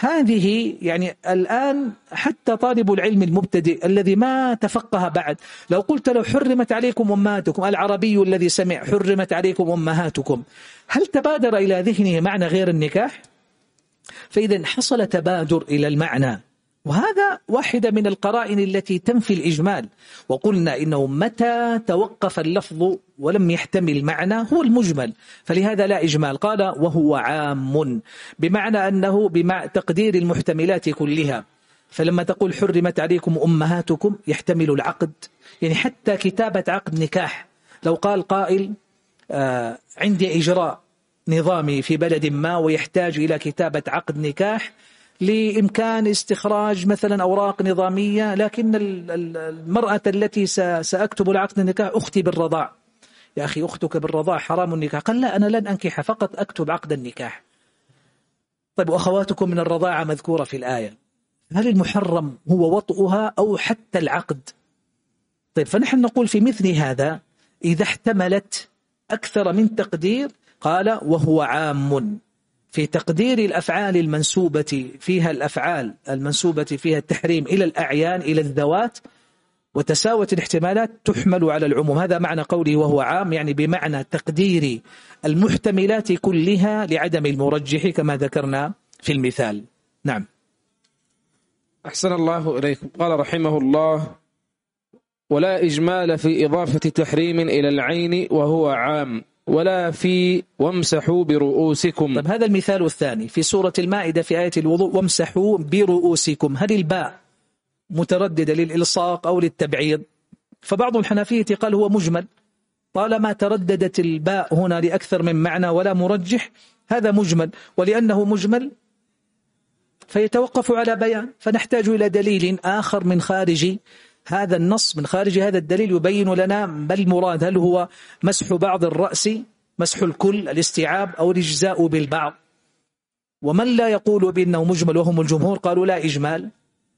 A: هذه يعني الآن حتى طالب العلم المبتدئ الذي ما تفقه بعد لو قلت له حرمت عليكم أمهاتكم العربي الذي سمع حرمت عليكم أمهاتكم هل تبادر إلى ذهنه معنى غير النكاح؟ فإذا حصل تبادر إلى المعنى وهذا واحدة من القرائن التي تنفي الإجمال. وقلنا إنه متى توقف اللفظ ولم يحتمل معنى هو المجمل فلهذا لا إجمال. قال وهو عام. بمعنى أنه بمع تقدير المحتملات كلها. فلما تقول حرمت عليكم أمهاتكم يحتمل العقد. يعني حتى كتابة عقد نكاح. لو قال قائل آه عندي إجراء نظامي في بلد ما ويحتاج إلى كتابة عقد نكاح لإمكان استخراج مثلا أوراق نظامية لكن المرأة التي سأكتب العقد النكاح أختي بالرضاع. يا أخي أختك بالرضاع حرام النكاح. قال لا أنا لن أنكح فقط أكتب عقد النكاح. طيب وأخواتكم من الرضاعة مذكورة في الآية. هل المحرم هو وطئها أو حتى العقد؟ طيب فنحن نقول في مثل هذا إذا احتملت أكثر من تقدير قال وهو عام. في تقدير الأفعال المنسوبة فيها الأفعال المنسوبة فيها التحريم إلى الأعيان إلى الذوات وتساوت الاحتمالات تحمل على العموم. هذا معنى قوله وهو عام يعني بمعنى تقدير المحتملات كلها لعدم المرجح كما ذكرنا في المثال. نعم.
B: أحسن الله إليكم. قال رحمه الله ولا إجمال في إضافة تحريم إلى العين وهو عام. ولا في وامسحوا برؤوسكم.
A: طيب هذا المثال الثاني في سورة المائدة في آية الوضوء وامسحوا برؤوسكم. هل الباء مترددة للإلصاق أو للتبعيض؟ فبعض الحنفية قال هو مجمل. طالما ترددت الباء هنا لأكثر من معنى ولا مرجح هذا مجمل. ولأنه مجمل فيتوقف على بيان. فنحتاج إلى دليل آخر من خارج هذا النص من خارج هذا الدليل يبين لنا ما المراد. هل هو مسح بعض الرأس مسح الكل الاستيعاب أو الإجزاء بالبعض؟ ومن لا يقول بأنه مجمل وهم الجمهور قالوا لا إجمال.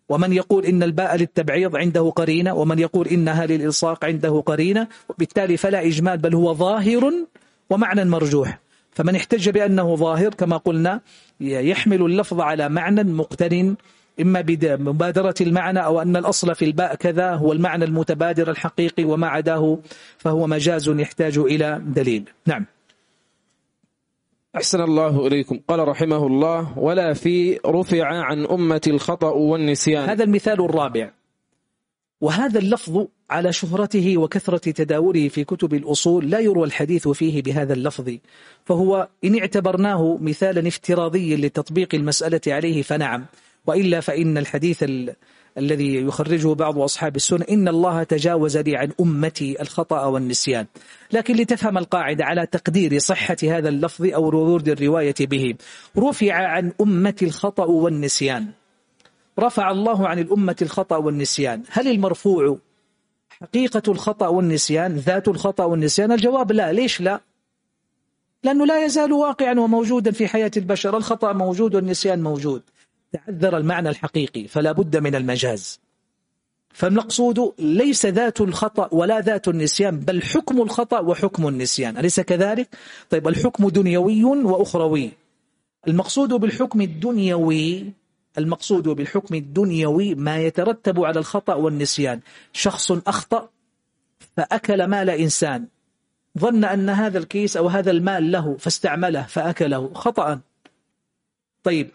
A: ومن يقول إن الباء للتبعيض عنده قرينة. ومن يقول إنها للإلصاق عنده قرينة. وبالتالي فلا إجمال بل هو ظاهر ومعنى مرجوح. فمن احتج بأنه ظاهر كما قلنا يحمل اللفظ على معنى مقترن إما بمبادرة المعنى أو أن الأصل في الباء كذا هو المعنى المتبادر الحقيقي وما عداه فهو مجاز يحتاج إلى دليل. نعم.
B: أحسن الله إليكم. قال رحمه الله ولا في رفع عن أمة الخطأ والنسيان.
A: هذا المثال الرابع. وهذا اللفظ على شهرته وكثرة تداوله في كتب الأصول لا يروى الحديث فيه بهذا اللفظ. فهو إن اعتبرناه مثالا افتراضيا لتطبيق المسألة عليه فنعم. وإلا فإن الحديث ال... الذي يخرجه بعض أصحاب السنة إن الله تجاوز لي عن أمتي الخطأ والنسيان. لكن لتفهم القاعدة على تقدير صحة هذا اللفظ أو ورود الرواية به. رفع عن أمة الخطأ والنسيان. رفع الله عن الأمة الخطأ والنسيان. هل المرفوع حقيقة الخطأ والنسيان ذات الخطأ والنسيان؟ الجواب لا. ليش لا؟ لأنه لا يزال واقعا وموجودا في حياة البشر. الخطأ موجود والنسيان موجود. تعذر المعنى الحقيقي فلا بد من المجاز. فالمقصود ليس ذات الخطأ ولا ذات النسيان بل حكم الخطأ وحكم النسيان. أليس كذلك؟ طيب الحكم دنيوي وأخروي. المقصود بالحكم الدنيوي المقصود بالحكم الدنيوي ما يترتب على الخطأ والنسيان. شخص أخطأ فأكل مال إنسان. ظن أن هذا الكيس أو هذا المال له فاستعمله فأكله. خطأ. طيب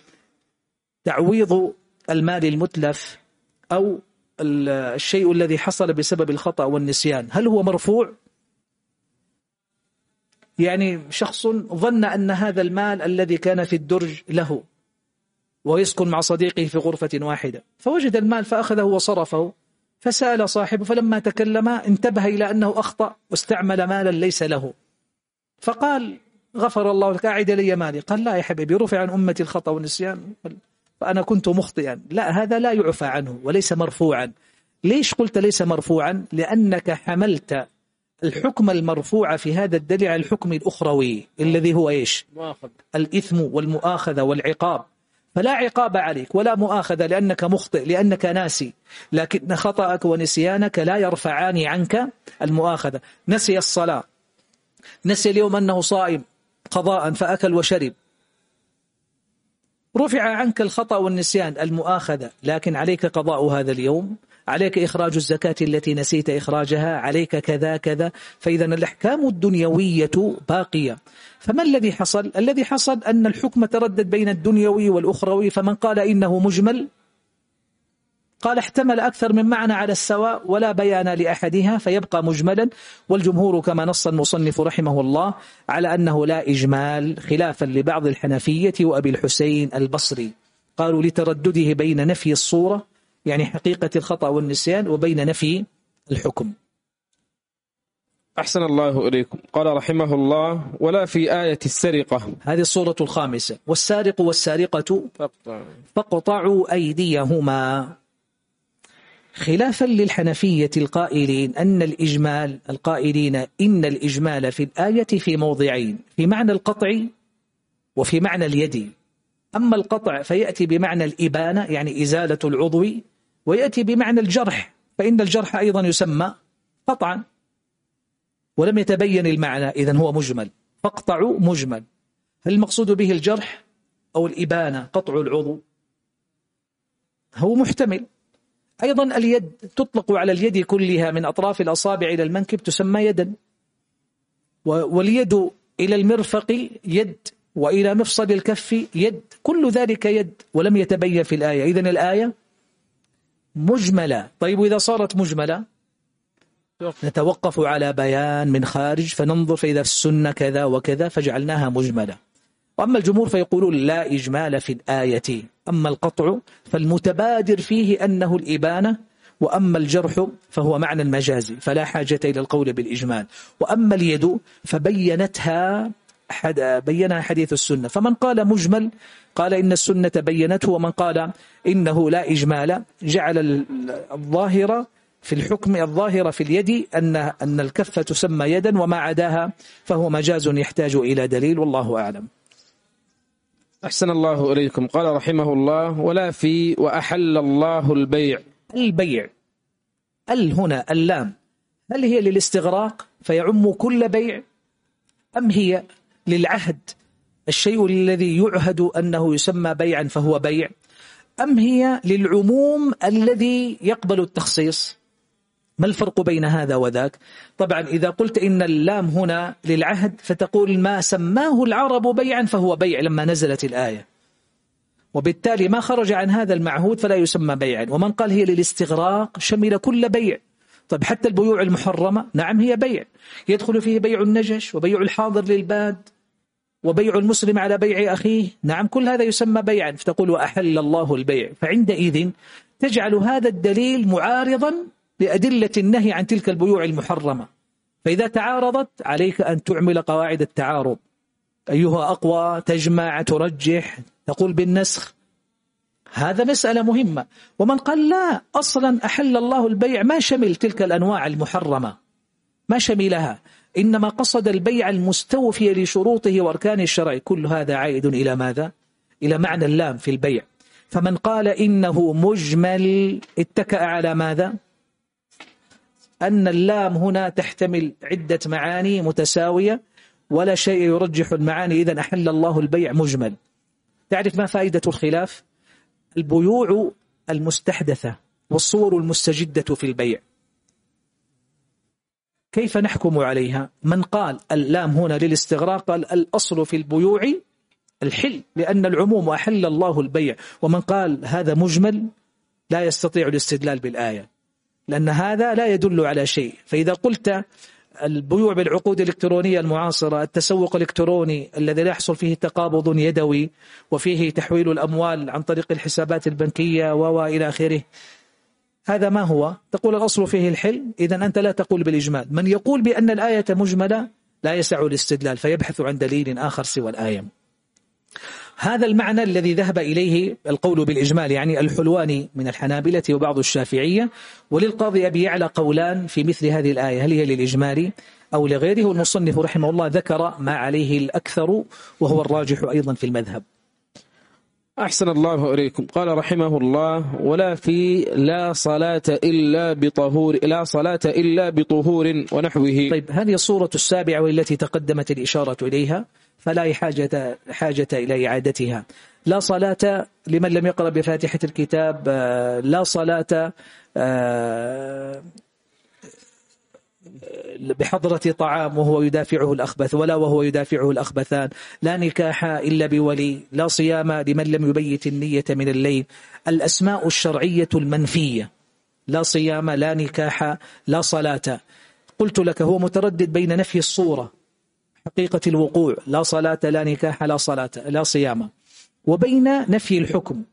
A: تعويض المال المتلف أو الشيء الذي حصل بسبب الخطأ والنسيان. هل هو مرفوع؟ يعني شخص ظن أن هذا المال الذي كان في الدرج له ويسكن مع صديقه في غرفة واحدة. فوجد المال فأخذه وصرفه فسأل صاحبه فلما تكلم انتبه إلى أنه أخطأ واستعمل مالا ليس له. فقال غفر الله لك أعد لي مالي. قال لا يا حبيبي رفع عن أمتي الخطأ والنسيان. فأنا كنت مخطئا. لا هذا لا يعفى عنه وليس مرفوعا. ليش قلت ليس مرفوعا؟ لأنك حملت الحكم المرفوع في هذا الدليل على الحكم الأخروي الذي هو إيش؟ مؤاخذ. الإثم والمؤاخذة والعقاب. فلا عقاب عليك ولا مؤاخذة لأنك مخطئ لأنك ناسي. لكن خطأك ونسيانك لا يرفعان عنك المؤاخذة. نسي الصلاة. نسي اليوم أنه صائم قضاء فأكل وشرب. رفع عنك الخطأ والنسيان المؤاخذة لكن عليك قضاء هذا اليوم عليك إخراج الزكاة التي نسيت إخراجها عليك كذا كذا فإذا الأحكام الدنيوية باقية فما الذي حصل؟ الذي حصل أن الحكم تردد بين الدنيوي والأخروي فمن قال إنه مجمل قال احتمل أكثر من معنى على السواء ولا بيان لأحدها فيبقى مجملا والجمهور كما نص المصنف رحمه الله على أنه لا إجمال خلافا لبعض الحنفية وأبي الحسين البصري. قالوا لتردده بين نفي الصورة يعني حقيقة الخطأ والنسيان وبين نفي الحكم.
B: أحسن الله إليكم. قال رحمه الله ولا في آية السرقة.
A: هذه الصورة الخامسة. والسارق والسارقة فاقطعوا. أيديهما. خلافا للحنفية القائلين أن الإجمال القائلين إن الإجمال في الآية في موضعين في معنى القطع وفي معنى اليد. أما القطع فيأتي بمعنى الإبانة يعني إزالة العضو ويأتي بمعنى الجرح فإن الجرح أيضا يسمى قطعا. ولم يتبين المعنى إذا هو مجمل. فاقطعوا مجمل. هل المقصود به الجرح أو الإبانة قطع العضو؟ هو محتمل. أيضا اليد تطلق على اليد كلها من أطراف الأصابع إلى المنكب تسمى يدا. واليد إلى المرفق يد وإلى مفصل الكف يد. كل ذلك يد ولم يتبين في الآية. إذن الآية مجملة. طيب إذا صارت مجملة؟ نتوقف على بيان من خارج فننظر فإذا السنة كذا وكذا فجعلناها مجملة. وأما الجمهور فيقولون لا إجمال في الآية أما القطع فالمتبادر فيه أنه الإبانة وأما الجرح فهو معنى المجازي فلا حاجة إلى القول بالإجمال. وأما اليد فبينتها حد بينها حديث السنة. فمن قال مجمل قال إن السنة بينته ومن قال إنه لا إجمال جعل الظاهرة في الحكم الظاهرة في اليد أن أن الكفة تسمى يدا وما عداها فهو مجاز يحتاج إلى دليل والله أعلم.
B: أحسن الله إليكم. قال رحمه الله ولا في وأحل الله البيع.
A: البيع. ال هنا اللام. هل هي للاستغراق فيعم كل بيع؟ أم هي للعهد؟ الشيء الذي يعهد أنه يسمى بيعا فهو بيع. أم هي للعموم الذي يقبل التخصيص؟ ما الفرق بين هذا وذاك؟ طبعا إذا قلت إن اللام هنا للعهد فتقول ما سماه العرب بيعا فهو بيع لما نزلت الآية. وبالتالي ما خرج عن هذا المعهود فلا يسمى بيعا. ومن قال هي للاستغراق شمل كل بيع. طيب حتى البيوع المحرمة نعم هي بيع. يدخل فيه بيع النجش وبيع الحاضر للباد وبيع المسلم على بيع أخيه. نعم كل هذا يسمى بيعا. فتقول وأحل الله البيع. فعندئذ تجعل هذا الدليل معارضا لأدلة النهي عن تلك البيوع المحرمة. فإذا تعارضت عليك أن تعمل قواعد التعارض. أيها أقوى تجمع ترجح تقول بالنسخ. هذا مسألة مهمة. ومن قال لا أصلا أحل الله البيع ما شمل تلك الأنواع المحرمة. ما شملها. إنما قصد البيع المستوفي لشروطه وأركان الشرع. كل هذا عائد إلى ماذا؟ إلى معنى اللام في البيع. فمن قال إنه مجمل اتكأ على ماذا؟ أن اللام هنا تحتمل عدة معاني متساوية ولا شيء يرجح المعاني. إذا أحل الله البيع مجمل. تعرف ما فائدة الخلاف؟ البيوع المستحدثة والصور المستجدة في البيع. كيف نحكم عليها؟ من قال اللام هنا للاستغراق قال الأصل في البيوع الحل لأن العموم أحل الله البيع. ومن قال هذا مجمل لا يستطيع الاستدلال بالآية. لأن هذا لا يدل على شيء. فإذا قلت البيوع بالعقود الإلكترونية المعاصرة التسوق الإلكتروني الذي لا يحصل فيه تقابض يدوي وفيه تحويل الأموال عن طريق الحسابات البنكية وإلى آخره هذا ما هو؟ تقول الأصل فيه الحل إذا أنت لا تقول بالإجمال. من يقول بأن الآية مجملة لا يسع الاستدلال فيبحث عن دليل آخر سوى الآية. هذا المعنى الذي ذهب إليه القول بالإجمال يعني الحلواني من الحنابلة وبعض الشافعية وللقاضي أبي يعلى قولان في مثل هذه الآية هل هي للإجمال أو لغيره؟ والمصنف رحمه الله ذكر ما عليه الأكثر وهو الراجح أيضا في المذهب.
B: أحسن الله إليكم. قال رحمه الله ولا في لا صلاة إلا بطهور لا صلاة إلا بطهور ونحوه.
A: طيب هذه الصورة السابعة والتي تقدمت الإشارة إليها. فلا حاجة, حاجة إلى إعادتها. لا صلاة لمن لم يقرأ بفاتحة الكتاب آه، لا صلاة آه، بحضرة طعام وهو يدافعه الأخبث ولا وهو يدافعه الأخبثان لا نكاح إلا بولي لا صيام لمن لم يبيت النية من الليل. الأسماء الشرعية المنفية لا صيام لا نكاح لا صلاة. قلت لك هو متردد بين نفي الصورة حقيقة الوقوع لا صلاة لا نكاح لا صلاة لا صيام. وبين نفي الحكم.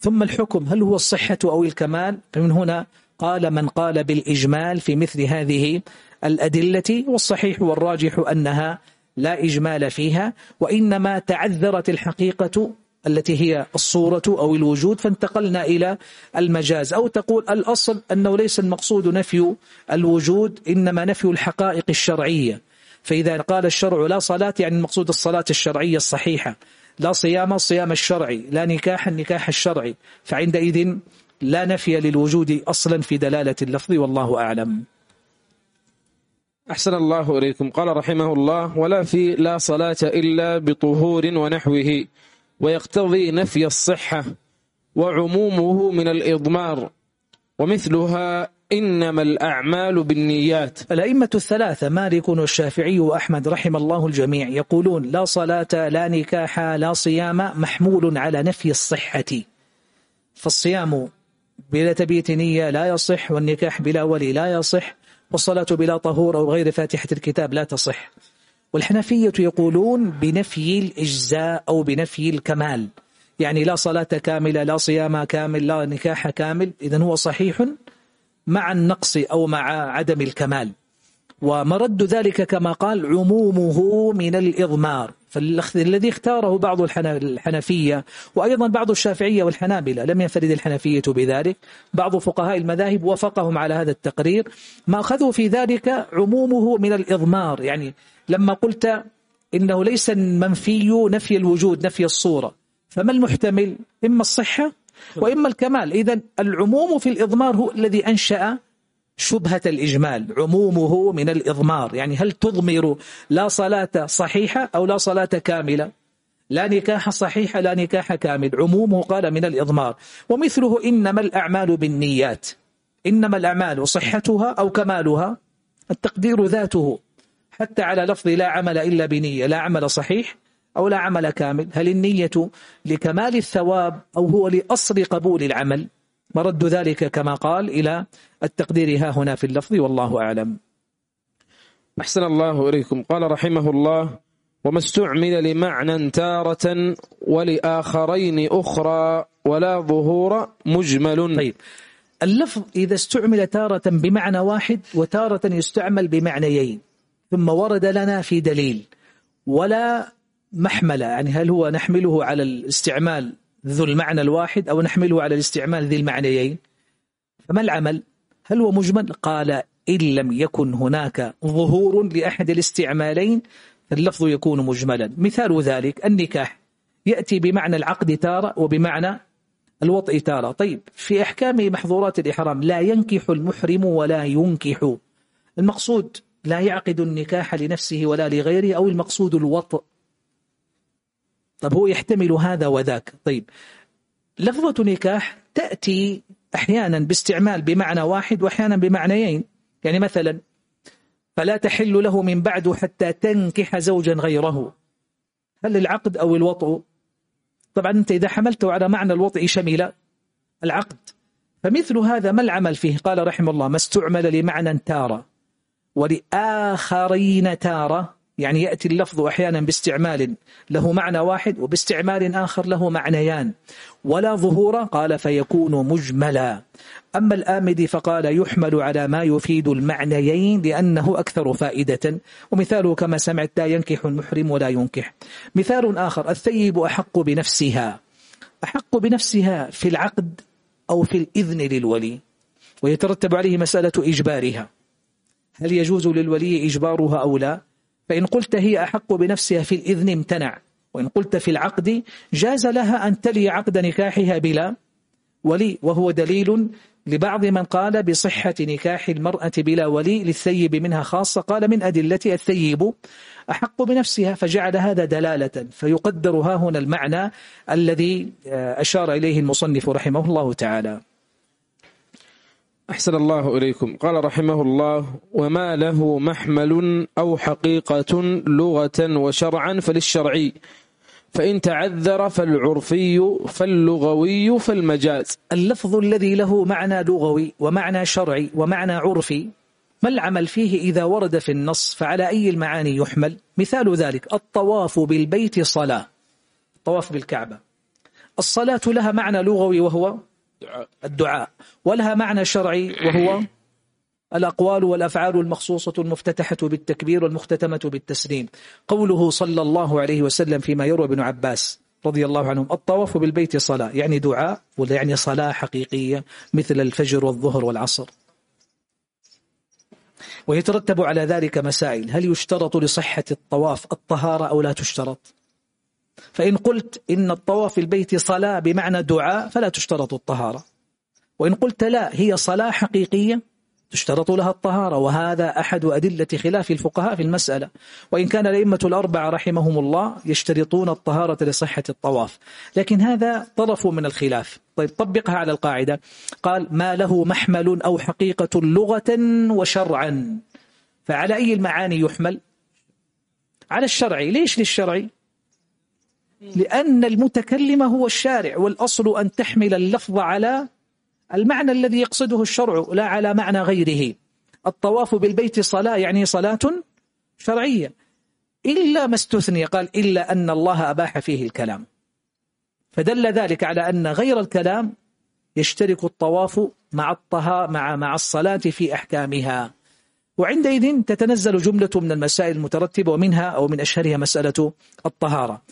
A: ثم الحكم هل هو الصحة أو الكمال؟ فمن هنا قال من قال بالإجمال في مثل هذه الأدلة والصحيح والراجح أنها لا إجمال فيها وإنما تعذرت الحقيقة التي هي الصورة أو الوجود فانتقلنا إلى المجاز. أو تقول الأصل أنه ليس المقصود نفي الوجود إنما نفي الحقائق الشرعية. فإذا قال الشرع لا صلاة يعني المقصود الصلاة الشرعية الصحيحة. لا صيام الصيام الشرعي. لا نكاح النكاح الشرعي. فعندئذ لا نفي للوجود أصلا في دلالة اللفظ والله أعلم.
B: أحسن الله إليكم. قال رحمه الله ولا في لا صلاة إلا بطهور ونحوه ويقتضي نفي الصحة وعمومه من الإضمار ومثلها إنما الأعمال بالنيات.
A: الأئمة الثلاثة مالك والشافعي وأحمد رحم الله الجميع يقولون لا صلاة لا نكاح لا صيام محمول على نفي الصحة. فالصيام بلا تبيت نية لا يصح والنكاح بلا ولي لا يصح والصلاة بلا طهور أو غير فاتحة الكتاب لا تصح. والحنفية يقولون بنفي الإجزاء أو بنفي الكمال. يعني لا صلاة كاملة لا صيام كامل لا نكاح كامل إذا هو صحيح مع النقص أو مع عدم الكمال. ومرد ذلك كما قال عمومه من الإضمار. فالذي اختاره بعض الحنفية وأيضا بعض الشافعية والحنابلة. لم ينفرد الحنفية بذلك. بعض فقهاء المذاهب وافقهم على هذا التقرير. ما أخذوا في ذلك عمومه من الإضمار. يعني لما قلت إنه ليس المنفي نفي الوجود نفي الصورة. فما المحتمل؟ إما الصحة وإما الكمال. إذا العموم في الإضمار هو الذي أنشأ شبهة الإجمال. عمومه من الإضمار. يعني هل تضمر لا صلاة صحيحة أو لا صلاة كاملة؟ لا نكاح صحيحة لا نكاح كامل. عمومه قال من الإضمار. ومثله إنما الأعمال بالنيات. إنما الأعمال صحتها أو كمالها. التقدير ذاته. حتى على لفظ لا عمل إلا بنية لا عمل صحيح. أو لا عمل كامل. هل النية لكمال الثواب أو هو لأصل قبول العمل؟ مرد ذلك كما قال إلى التقدير ها هنا في اللفظ والله أعلم.
B: أحسن الله إليكم. قال رحمه الله وما استعمل لمعنى تارة ولآخرين أخرى ولا ظهور مجمل.
A: طيب. اللفظ إذا استعمل تارة بمعنى واحد وتارة يستعمل بمعنيين ثم ورد لنا في دليل. ولا محملة يعني هل هو نحمله على الاستعمال ذو المعنى الواحد أو نحمله على الاستعمال ذي المعنيين؟ فما العمل؟ هل هو مجمل؟ قال إن لم يكن هناك ظهور لأحد الاستعمالين فاللفظ يكون مجملا. مثال ذلك النكاح. يأتي بمعنى العقد تارة وبمعنى الوطء تارة. طيب في أحكام محظورات الإحرام لا ينكح المحرم ولا ينكح. المقصود لا يعقد النكاح لنفسه ولا لغيره أو المقصود الوطء. طب هو يحتمل هذا وذاك. طيب لفظة نكاح تأتي أحيانا باستعمال بمعنى واحد وأحيانا بمعنيين. يعني مثلا فلا تحل له من بعد حتى تنكح زوجا غيره. هل العقد أو الوطء؟ طبعا أنت إذا حملته على معنى الوطء شمل العقد. فمثل هذا ما العمل فيه؟ قال رحمه الله ما استعمل لمعنى تارة. ولآخرين تارة. يعني يأتي اللفظ أحيانا باستعمال له معنى واحد وباستعمال آخر له معنيان. ولا ظهور قال فيكون مجملا. أما الآمدي فقال يحمل على ما يفيد المعنيين لأنه أكثر فائدة. ومثاله كما سمعت لا ينكح المحرم ولا ينكح. مثال آخر الثيب أحق بنفسها. أحق بنفسها في العقد أو في الإذن للولي. ويترتب عليه مسألة إجبارها. هل يجوز للولي إجبارها أو لا؟ فإن قلت هي أحق بنفسها في الإذن امتنع. وإن قلت في العقد جاز لها أن تلي عقد نكاحها بلا ولي وهو دليل لبعض من قال بصحة نكاح المرأة بلا ولي للثيب منها خاصة. قال من أدلة الثيب أحق بنفسها فجعل هذا دلالة. فيقدر ها هنا المعنى الذي أشار إليه المصنف رحمه الله تعالى.
B: أحسن الله إليكم. قال رحمه الله وما له محمل أو حقيقة لغة وشرعا فللشرعي. فإن تعذر فالعرفي فاللغوي فالمجاز.
A: اللفظ الذي له معنى لغوي ومعنى شرعي ومعنى عرفي ما العمل فيه إذا ورد في النص؟ فعلى أي المعاني يحمل؟ مثال ذلك الطواف بالبيت صلاة. الطواف بالكعبة. الصلاة لها معنى لغوي وهو الدعاء. ولها معنى شرعي وهو الأقوال والأفعال المخصوصة المفتتحة بالتكبير والمختتمة بالتسليم. قوله صلى الله عليه وسلم فيما يروى ابن عباس رضي الله عنهم الطواف بالبيت صلاة يعني دعاء ولا يعني صلاة حقيقية مثل الفجر والظهر والعصر. ويترتب على ذلك مسائل. هل يشترط لصحة الطواف الطهارة أو لا تشترط؟ فإن قلت إن الطواف البيت صلاة بمعنى دعاء فلا تشترط الطهارة. وإن قلت لا هي صلاة حقيقية تشترط لها الطهارة وهذا أحد أدلة خلاف الفقهاء في المسألة. وإن كان الأئمة الأربعة رحمهم الله يشترطون الطهارة لصحة الطواف. لكن هذا طرف من الخلاف. طيب طبقها على القاعدة. قال ما له محمل أو حقيقة لغة وشرعا. فعلى أي المعاني يحمل؟ على الشرعي. ليش للشرعي؟ لأن المتكلم هو الشارع والأصل أن تحمل اللفظ على المعنى الذي يقصده الشرع لا على معنى غيره. الطواف بالبيت صلاة يعني صلاة شرعية. إلا ما استثني قال إلا أن الله أباح فيه الكلام. فدل ذلك على أن غير الكلام يشترك الطواف مع الطها مع مع الصلاة في أحكامها. وعندئذ تتنزل جملة من المسائل المترتبة ومنها أو من أشهرها مسألة الطهارة.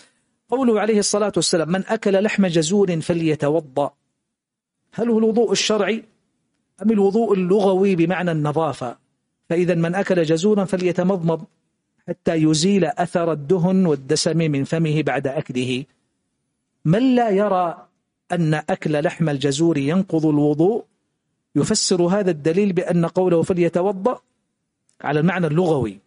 A: قوله عليه الصلاة والسلام من أكل لحم جزور فليتوضأ. هل هو الوضوء الشرعي أم الوضوء اللغوي بمعنى النظافة؟ فإذا من أكل جزورا فليتمضمض حتى يزيل أثر الدهن والدسم من فمه بعد أكله. من لا يرى أن أكل لحم الجزور ينقض الوضوء؟ يفسر هذا الدليل بأن قوله فليتوضأ على المعنى اللغوي.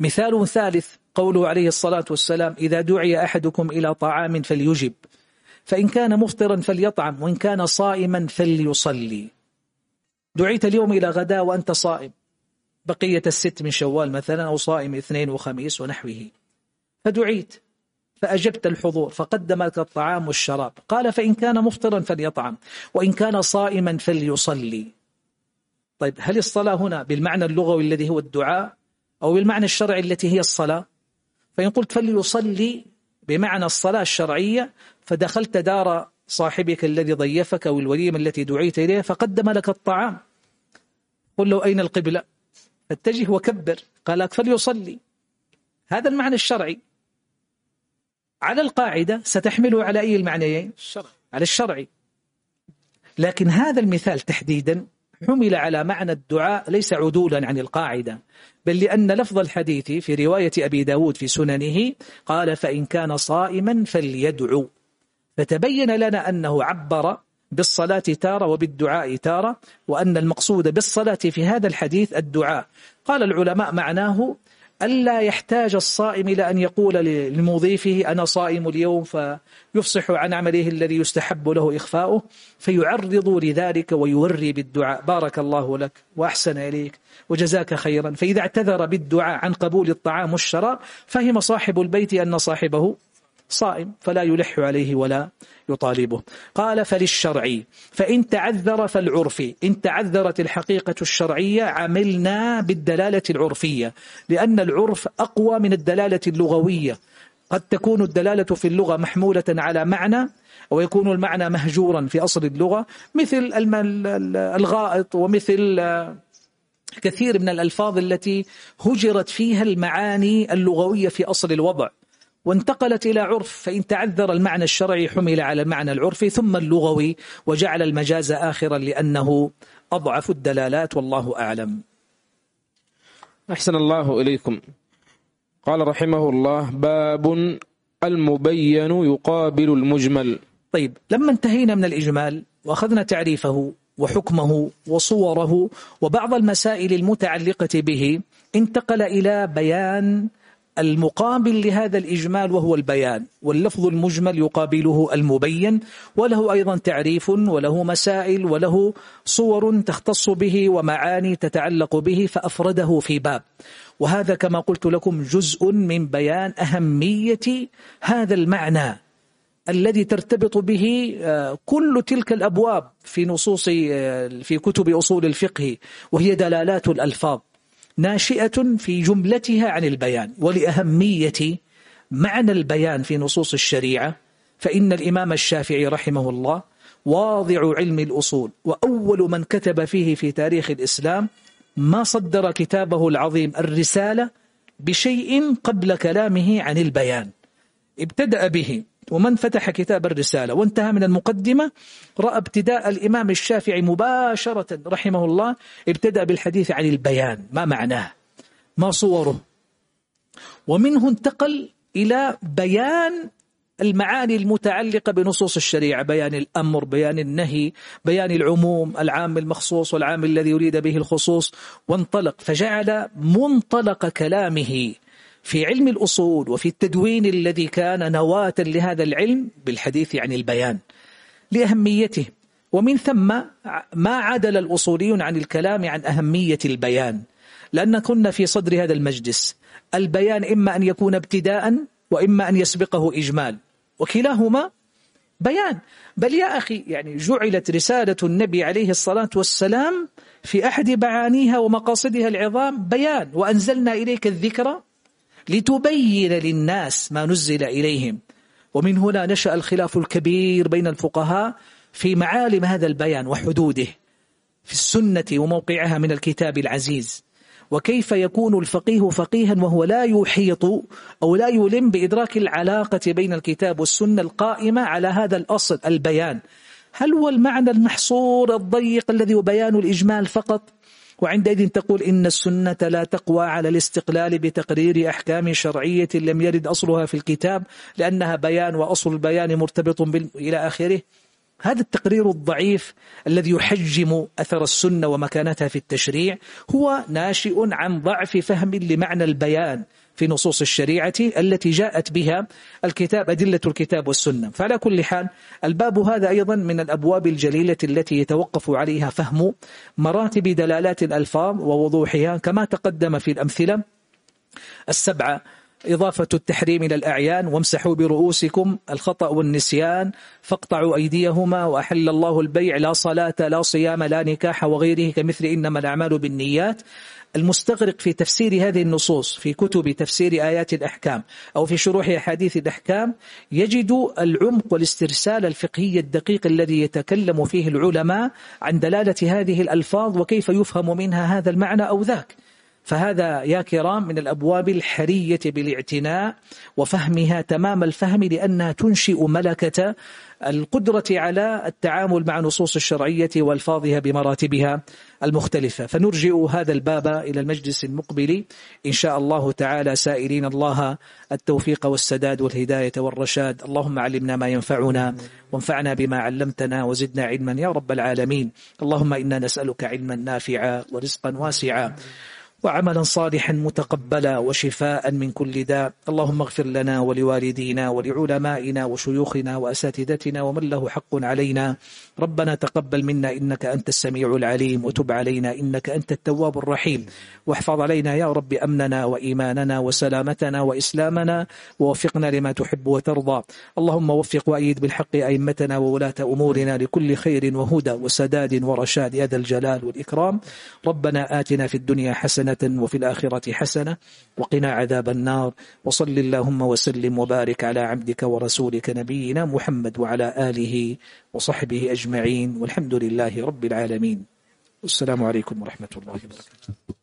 A: مثال ثالث قوله عليه الصلاة والسلام إذا دعي أحدكم إلى طعام فليجب فإن كان مفطرا فليطعم وإن كان صائما فليصلي. دعيت اليوم إلى غداء وأنت صائم. بقية الست من شوال مثلا أو صائم اثنين وخميس ونحوه. فدعيت فأجبت الحضور فقدم لك الطعام والشراب. قال فإن كان مفطرا فليطعم وإن كان صائما فليصلي. طيب هل الصلاة هنا بالمعنى اللغوي الذي هو الدعاء أو بالمعنى الشرعي التي هي الصلاة؟ فإن قلت فليصلي بمعنى الصلاة الشرعية فدخلت دار صاحبك الذي ضيفك أو الوليمة التي دعيت إليها فقدم لك الطعام. قل له أين القبلة؟ فاتجه وكبر. قال لك فليصلي. هذا المعنى الشرعي. على القاعدة ستحمله على أي المعنيين؟ على الشرعي. لكن هذا المثال تحديدا حمل على معنى الدعاء ليس عدولا عن القاعدة بل لأن لفظ الحديث في رواية أبي داود في سننه قال فإن كان صائما فليدعو فتبين لنا أنه عبر بالصلاة تارة وبالدعاء تارة وأن المقصود بالصلاة في هذا الحديث الدعاء. قال العلماء معناه ألا يحتاج الصائم إلى أن يقول لمضيفه أنا صائم اليوم فيفصح عن عمله الذي يستحب له إخفاؤه فيعرض لذلك ويوري بالدعاء. بارك الله لك وأحسن إليك وجزاك خيرا. فإذا اعتذر بالدعاء عن قبول الطعام والشراب فهم صاحب البيت أن صاحبه صائم فلا يلح عليه ولا يطالبه. قال فللشرع فإن تعذر فالعرف. إن تعذرت الحقيقة الشرعية عملنا بالدلالة العرفية لأن العرف أقوى من الدلالة اللغوية. قد تكون الدلالة في اللغة محمولة على معنى ويكون المعنى مهجورا في أصل اللغة مثل الغائط ومثل كثير من الألفاظ التي هجرت فيها المعاني اللغوية في أصل الوضع. وانتقلت إلى عرف فإن تعذر المعنى الشرعي حمل على المعنى العرفي ثم اللغوي وجعل المجاز آخرا لأنه أضعف الدلالات والله أعلم.
B: أحسن الله إليكم. قال رحمه الله باب المبين يقابل المجمل.
A: طيب لما انتهينا من الإجمال وأخذنا تعريفه وحكمه وصوره وبعض المسائل المتعلقة به انتقل إلى بيان المقابل لهذا الإجمال وهو البيان واللفظ المجمل يقابله المبين وله أيضا تعريف وله مسائل وله صور تختص به ومعاني تتعلق به فأفرده في باب. وهذا كما قلت لكم جزء من بيان أهمية هذا المعنى الذي ترتبط به آه، كل تلك الأبواب في نصوص آه، في كتب أصول الفقه وهي دلالات الألفاظ. ناشئة في جملتها عن البيان ولأهمية معنى البيان في نصوص الشريعة فإن الإمام الشافعي رحمه الله واضع علم الأصول وأول من كتب فيه في تاريخ الإسلام ما صدر كتابه العظيم الرسالة بشيء قبل كلامه عن البيان. ابتدأ به. ومن فتح كتاب الرسالة وانتهى من المقدمة رأى ابتداء الإمام الشافعي مباشرة رحمه الله ابتدأ بالحديث عن البيان ما معناه؟ ما صوره؟ ومنه انتقل إلى بيان المعاني المتعلقة بنصوص الشريعة بيان الأمر بيان النهي بيان العموم العام المخصوص والعام الذي يريد به الخصوص وانطلق فجعل منطلق كلامه في علم الأصول وفي التدوين الذي كان نواة لهذا العلم بالحديث عن البيان لأهميته. ومن ثم ما عدل الأصوليون عن الكلام عن أهمية البيان. لأن كنا في صدر هذا المجلس. البيان إما أن يكون ابتداء وإما أن يسبقه إجمال. وكلاهما بيان. بل يا أخي يعني جعلت رسالة النبي عليه الصلاة والسلام في أحد معانيها ومقاصدها العظام بيان. وأنزلنا إليك الذكر لتبين للناس ما نزل إليهم. ومن هنا نشأ الخلاف الكبير بين الفقهاء في معالم هذا البيان وحدوده في السنة وموقعها من الكتاب العزيز. وكيف يكون الفقيه فقيها وهو لا يحيط أو لا يلم بإدراك العلاقة بين الكتاب والسنة القائمة على هذا الأصل البيان؟ هل هو المعنى المحصور الضيق الذي هو بيان الإجمال فقط؟ وعندئذ تقول إن السنة لا تقوى على الاستقلال بتقرير أحكام شرعية لم يرد أصلها في الكتاب لأنها بيان وأصل البيان مرتبط إلى آخره. هذا التقرير الضعيف الذي يحجم أثر السنة ومكانتها في التشريع هو ناشئ عن ضعف فهم لمعنى البيان. في نصوص الشريعة التي جاءت بها الكتاب أدلة الكتاب والسنة. فعلى كل حال الباب هذا أيضا من الأبواب الجليلة التي يتوقف عليها فهم مراتب دلالات الألفاظ ووضوحها. كما تقدم في الأمثلة السبعة إضافة التحريم إلى الأعيان وامسحوا برؤوسكم الخطأ والنسيان فاقطعوا أيديهما وأحل الله البيع لا صلاة لا صيام لا نكاح وغيره كمثل إنما الأعمال بالنيات. المستغرق في تفسير هذه النصوص في كتب تفسير آيات الأحكام أو في شروح أحاديث الأحكام يجد العمق والاسترسال الفقهي الدقيق الذي يتكلم فيه العلماء عن دلالة هذه الألفاظ وكيف يفهم منها هذا المعنى أو ذاك. فهذا يا كرام من الأبواب الحرية بالاعتناء وفهمها تمام الفهم لأنها تنشئ ملكة القدرة على التعامل مع نصوص الشرعية والفاظها بمراتبها المختلفة. فنرجئ هذا الباب إلى المجلس المقبل. إن شاء الله تعالى سائلين الله التوفيق والسداد والهداية والرشاد. اللهم علمنا ما ينفعنا وانفعنا بما علمتنا وزدنا علما يا رب العالمين. اللهم إنا نسألك علما نافعا ورزقا واسعا. وعملا صالحا متقبلا وشفاء من كل داء. اللهم اغفر لنا ولوالدينا ولعلمائنا وشيوخنا وأساتذتنا ومن له حق علينا. ربنا تقبل منا إنك أنت السميع العليم وتب علينا إنك أنت التواب الرحيم. واحفظ علينا يا رب أمننا وإيماننا وسلامتنا وإسلامنا ووفقنا لما تحب وترضى. اللهم وفق وأيد بالحق أئمتنا وولاة أمورنا لكل خير وهدى وسداد ورشاد. يا ذا الجلال والإكرام. ربنا آتنا في الدنيا وفي الآخرة حسنة. وقنا عذاب النار. وصل اللهم وسلم وبارك على عبدك ورسولك نبينا محمد وعلى آله وصحبه أجمعين. والحمد لله رب العالمين. والسلام عليكم ورحمة الله وبركاته.